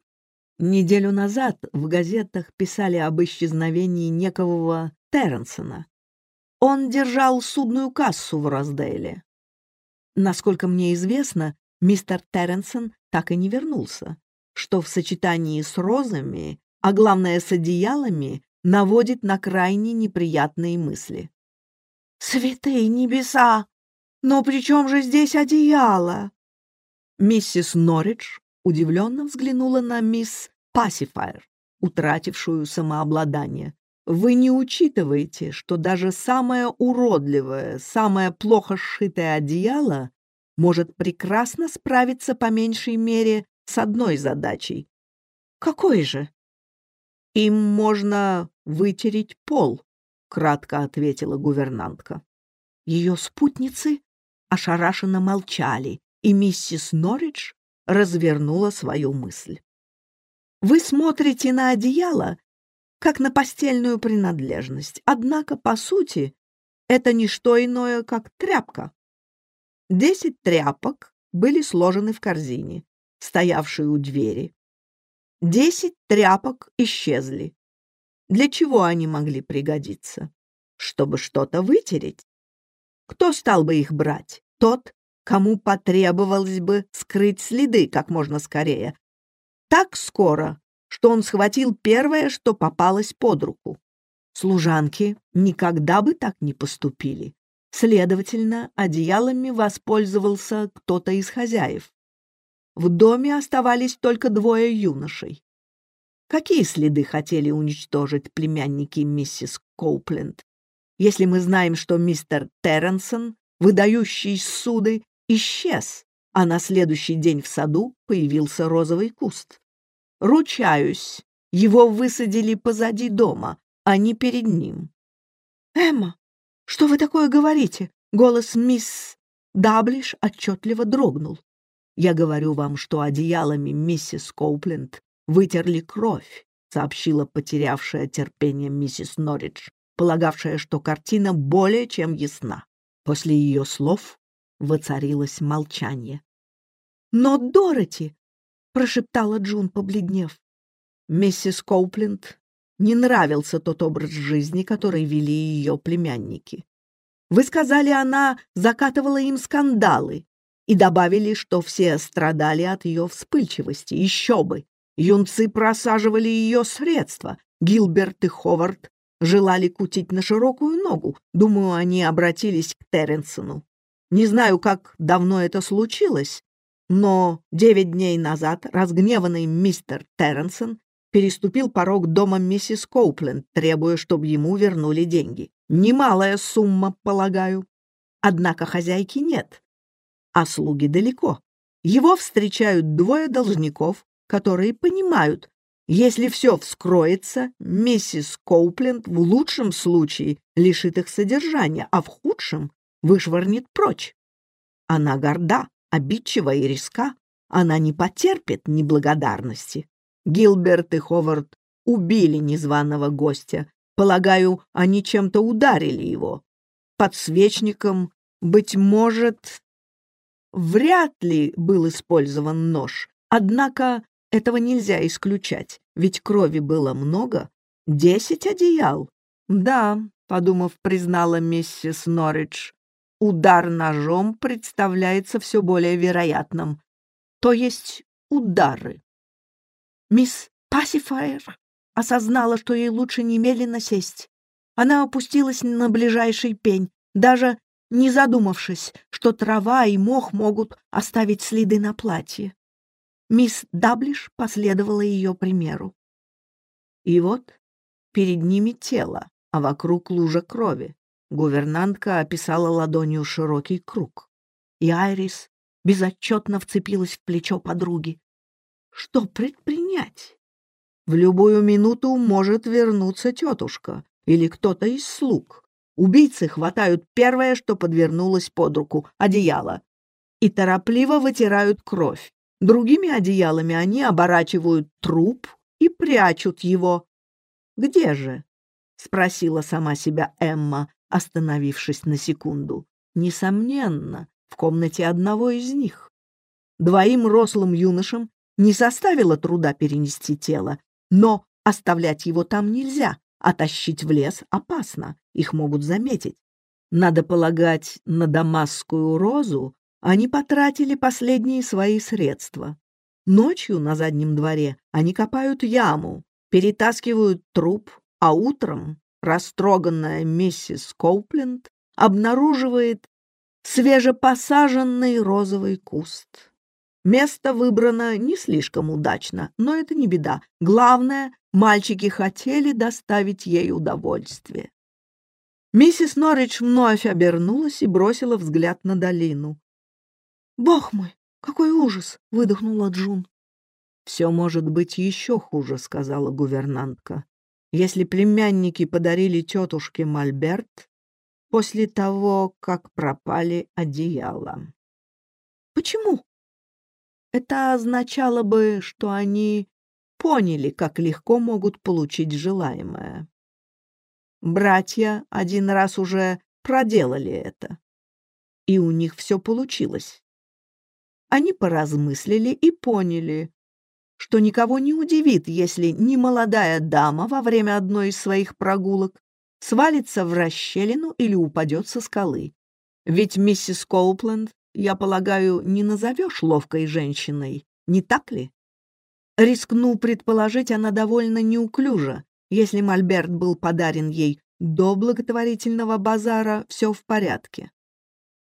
Неделю назад в газетах писали об исчезновении некого Терренсона. Он держал судную кассу в Роздейле. Насколько мне известно, мистер Терренсон так и не вернулся, что в сочетании с розами, а главное с одеялами, наводит на крайне неприятные мысли. «Святые небеса! Но при чем же здесь одеяло?» Миссис Норридж удивленно взглянула на мисс Пассифайр, утратившую самообладание. «Вы не учитываете, что даже самое уродливое, самое плохо сшитое одеяло может прекрасно справиться по меньшей мере с одной задачей. Какой же? Им можно вытереть пол, кратко ответила гувернантка. Ее спутницы ошарашенно молчали, и миссис Норридж развернула свою мысль. Вы смотрите на одеяло, как на постельную принадлежность, однако, по сути, это не что иное, как тряпка. Десять тряпок были сложены в корзине, стоявшей у двери. Десять тряпок исчезли. Для чего они могли пригодиться? Чтобы что-то вытереть. Кто стал бы их брать? Тот, кому потребовалось бы скрыть следы как можно скорее. Так скоро, что он схватил первое, что попалось под руку. Служанки никогда бы так не поступили. Следовательно, одеялами воспользовался кто-то из хозяев. В доме оставались только двое юношей. Какие следы хотели уничтожить племянники миссис Коупленд? Если мы знаем, что мистер Терренсон, выдающий суды, исчез, а на следующий день в саду появился розовый куст. Ручаюсь, его высадили позади дома, а не перед ним. «Эмма, что вы такое говорите?» Голос мисс Даблиш отчетливо дрогнул. «Я говорю вам, что одеялами миссис Коупленд вытерли кровь», сообщила потерявшая терпение миссис Норридж, полагавшая, что картина более чем ясна. После ее слов воцарилось молчание. «Но Дороти!» — прошептала Джун, побледнев. Миссис Коупленд не нравился тот образ жизни, который вели ее племянники. Вы сказали, она закатывала им скандалы и добавили, что все страдали от ее вспыльчивости. Еще бы! Юнцы просаживали ее средства. Гилберт и Ховард желали кутить на широкую ногу. Думаю, они обратились к Терренсону. Не знаю, как давно это случилось, но девять дней назад разгневанный мистер Терренсон переступил порог дома миссис Коупленд, требуя, чтобы ему вернули деньги. Немалая сумма, полагаю. Однако хозяйки нет, а слуги далеко. Его встречают двое должников, которые понимают, если все вскроется, миссис Коупленд в лучшем случае лишит их содержания, а в худшем вышвырнет прочь. Она горда, обидчива и риска. Она не потерпит неблагодарности. Гилберт и Ховард убили незваного гостя. Полагаю, они чем-то ударили его. Подсвечником, быть может, вряд ли был использован нож. Однако этого нельзя исключать, ведь крови было много. Десять одеял. Да, подумав, признала миссис Норридж, удар ножом представляется все более вероятным. То есть удары. Мисс Пассифайр осознала, что ей лучше немедленно сесть. Она опустилась на ближайший пень, даже не задумавшись, что трава и мох могут оставить следы на платье. Мисс Даблиш последовала ее примеру. И вот перед ними тело, а вокруг лужа крови. Гувернантка описала ладонью широкий круг. И Айрис безотчетно вцепилась в плечо подруги. Что предпринять? В любую минуту может вернуться тетушка или кто-то из слуг. Убийцы хватают первое, что подвернулось под руку — одеяло, и торопливо вытирают кровь. Другими одеялами они оборачивают труп и прячут его. «Где же?» — спросила сама себя Эмма, остановившись на секунду. «Несомненно, в комнате одного из них. Двоим рослым юношам не составило труда перенести тело, но оставлять его там нельзя, а тащить в лес опасно, их могут заметить. Надо полагать, на дамасскую розу они потратили последние свои средства. Ночью на заднем дворе они копают яму, перетаскивают труп, а утром растроганная миссис Коупленд обнаруживает свежепосаженный розовый куст. Место выбрано не слишком удачно, но это не беда. Главное, мальчики хотели доставить ей удовольствие. Миссис Норридж вновь обернулась и бросила взгляд на долину. «Бог мой, какой ужас!» — выдохнула Джун. «Все может быть еще хуже», — сказала гувернантка. «Если племянники подарили тетушке Мольберт после того, как пропали одеяла». «Почему?» Это означало бы, что они поняли, как легко могут получить желаемое. Братья один раз уже проделали это, и у них все получилось. Они поразмыслили и поняли, что никого не удивит, если немолодая дама во время одной из своих прогулок свалится в расщелину или упадет со скалы. Ведь миссис Коупленд, я полагаю, не назовешь ловкой женщиной, не так ли? Рискну предположить, она довольно неуклюжа. Если Мольберт был подарен ей до благотворительного базара, все в порядке.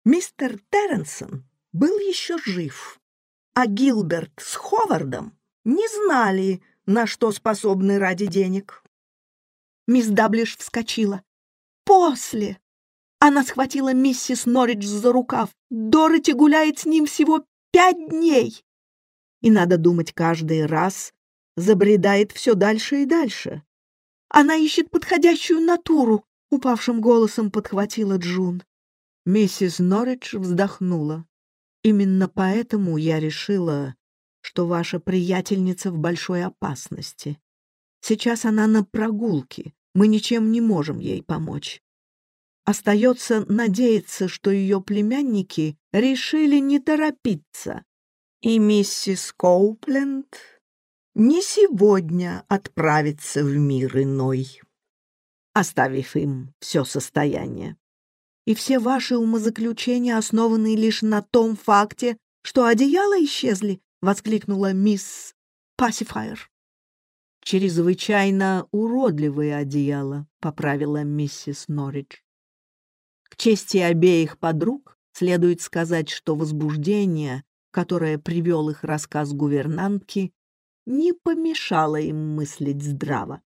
Мистер Терренсон был еще жив, а Гилберт с Ховардом не знали, на что способны ради денег. Мисс Даблиш вскочила. «После!» Она схватила миссис Норридж за рукав. Дороти гуляет с ним всего пять дней. И, надо думать, каждый раз забредает все дальше и дальше. Она ищет подходящую натуру, — упавшим голосом подхватила Джун. Миссис Норридж вздохнула. Именно поэтому я решила, что ваша приятельница в большой опасности. Сейчас она на прогулке, мы ничем не можем ей помочь. Остается надеяться, что ее племянники решили не торопиться, и миссис Коупленд не сегодня отправится в мир иной, оставив им все состояние и все ваши умозаключения основаны лишь на том факте, что одеяла исчезли, — воскликнула мисс Пассифайр. чрезвычайно уродливые одеяла», — поправила миссис Норридж. К чести обеих подруг следует сказать, что возбуждение, которое привел их рассказ гувернантки, не помешало им мыслить здраво.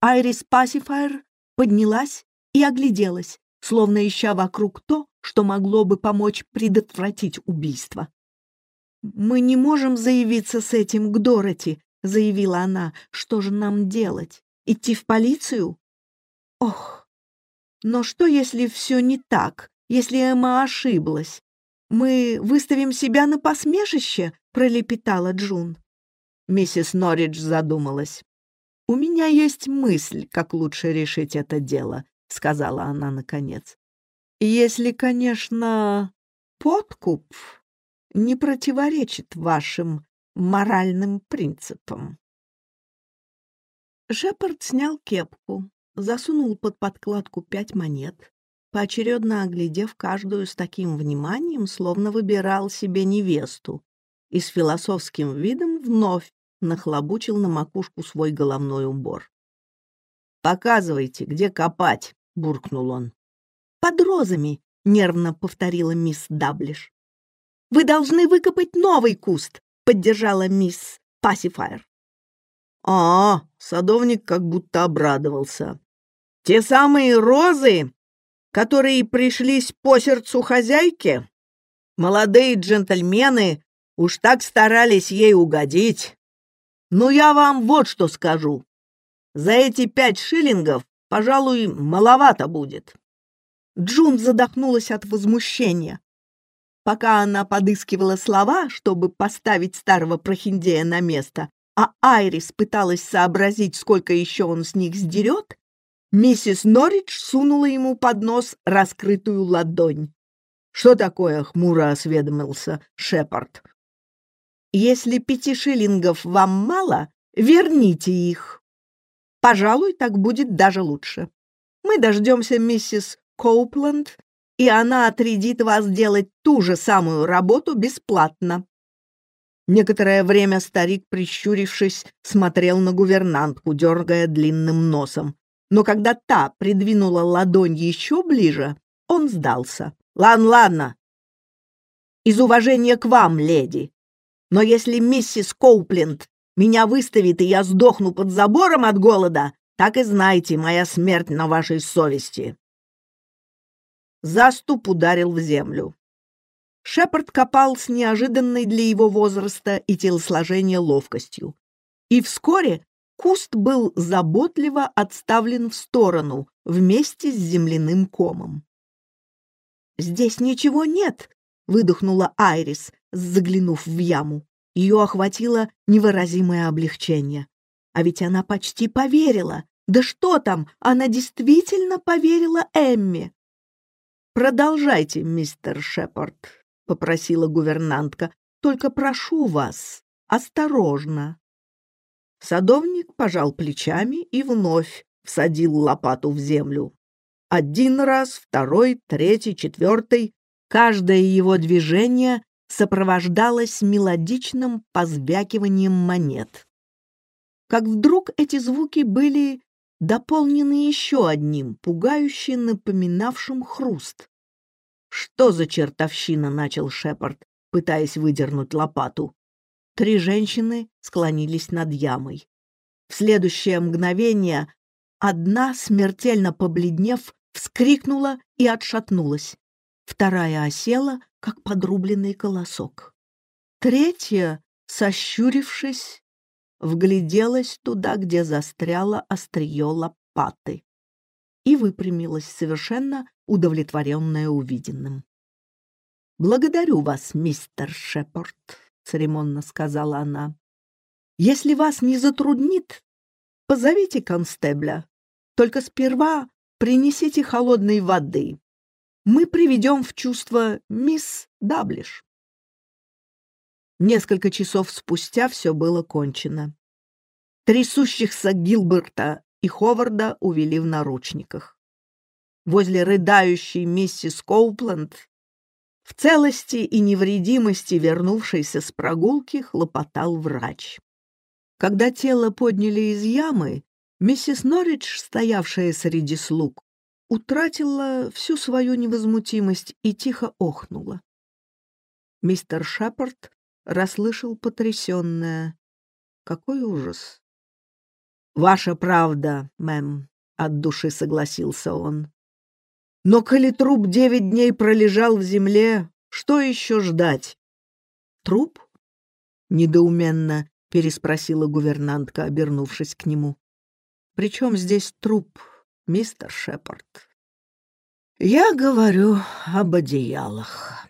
Айрис Пасифайр поднялась и огляделась, словно ища вокруг то, что могло бы помочь предотвратить убийство. «Мы не можем заявиться с этим к Дороти», — заявила она. «Что же нам делать? Идти в полицию?» «Ох, но что, если все не так, если Эмма ошиблась? Мы выставим себя на посмешище?» — пролепетала Джун. Миссис Норридж задумалась. «У меня есть мысль, как лучше решить это дело», — сказала она наконец. «Если, конечно, подкуп не противоречит вашим моральным принципам». Шепард снял кепку, засунул под подкладку пять монет, поочередно оглядев каждую с таким вниманием, словно выбирал себе невесту, и с философским видом вновь нахлобучил на макушку свой головной убор. «Показывайте, где копать!» — буркнул он. «Под розами!» — нервно повторила мисс Даблиш. «Вы должны выкопать новый куст!» — поддержала мисс Пасифайр. «А, садовник как будто обрадовался. Те самые розы, которые пришлись по сердцу хозяйки? Молодые джентльмены уж так старались ей угодить. Ну, я вам вот что скажу. За эти пять шиллингов, пожалуй, маловато будет. Джун задохнулась от возмущения. Пока она подыскивала слова, чтобы поставить старого прохиндея на место, а Айрис пыталась сообразить, сколько еще он с них сдерет, миссис Норридж сунула ему под нос раскрытую ладонь. «Что такое?» — хмуро осведомился Шепард. «Если пяти шиллингов вам мало, верните их. Пожалуй, так будет даже лучше. Мы дождемся миссис Коупленд, и она отрядит вас делать ту же самую работу бесплатно». Некоторое время старик, прищурившись, смотрел на гувернантку, дергая длинным носом. Но когда та придвинула ладонь еще ближе, он сдался. «Ладно, ладно. Из уважения к вам, леди. Но если миссис Коупленд меня выставит, и я сдохну под забором от голода, так и знайте, моя смерть на вашей совести». Заступ ударил в землю. Шепард копал с неожиданной для его возраста и телосложения ловкостью. И вскоре куст был заботливо отставлен в сторону вместе с земляным комом. «Здесь ничего нет!» — выдохнула Айрис, заглянув в яму. Ее охватило невыразимое облегчение. А ведь она почти поверила. Да что там, она действительно поверила Эмми. «Продолжайте, мистер Шепард», — попросила гувернантка. «Только прошу вас, осторожно». Садовник пожал плечами и вновь всадил лопату в землю. Один раз, второй, третий, четвертый. Каждое его движение сопровождалось мелодичным позвякиванием монет. Как вдруг эти звуки были дополнены еще одним, пугающе напоминавшим хруст. «Что за чертовщина?» — начал Шепард, пытаясь выдернуть лопату. Три женщины склонились над ямой. В следующее мгновение одна, смертельно побледнев, вскрикнула и отшатнулась. Вторая осела, как подрубленный колосок. Третья, сощурившись, вгляделась туда, где застряло острие лопаты, и выпрямилась совершенно удовлетворенная увиденным. «Благодарю вас, мистер Шепард», — церемонно сказала она. «Если вас не затруднит, позовите констебля. Только сперва принесите холодной воды. Мы приведем в чувство мисс Даблиш». Несколько часов спустя все было кончено. Трясущихся Гилберта и Ховарда увели в наручниках. Возле рыдающей миссис Коупленд в целости и невредимости вернувшейся с прогулки хлопотал врач. Когда тело подняли из ямы, миссис Норридж, стоявшая среди слуг, утратила всю свою невозмутимость и тихо охнула. Мистер Шепард расслышал потрясенное. Какой ужас! «Ваша правда, мэм», — от души согласился он. «Но коли труп девять дней пролежал в земле, что еще ждать?» «Труп?» — недоуменно переспросила гувернантка, обернувшись к нему. «При чем здесь труп, мистер Шепард?» «Я говорю об одеялах».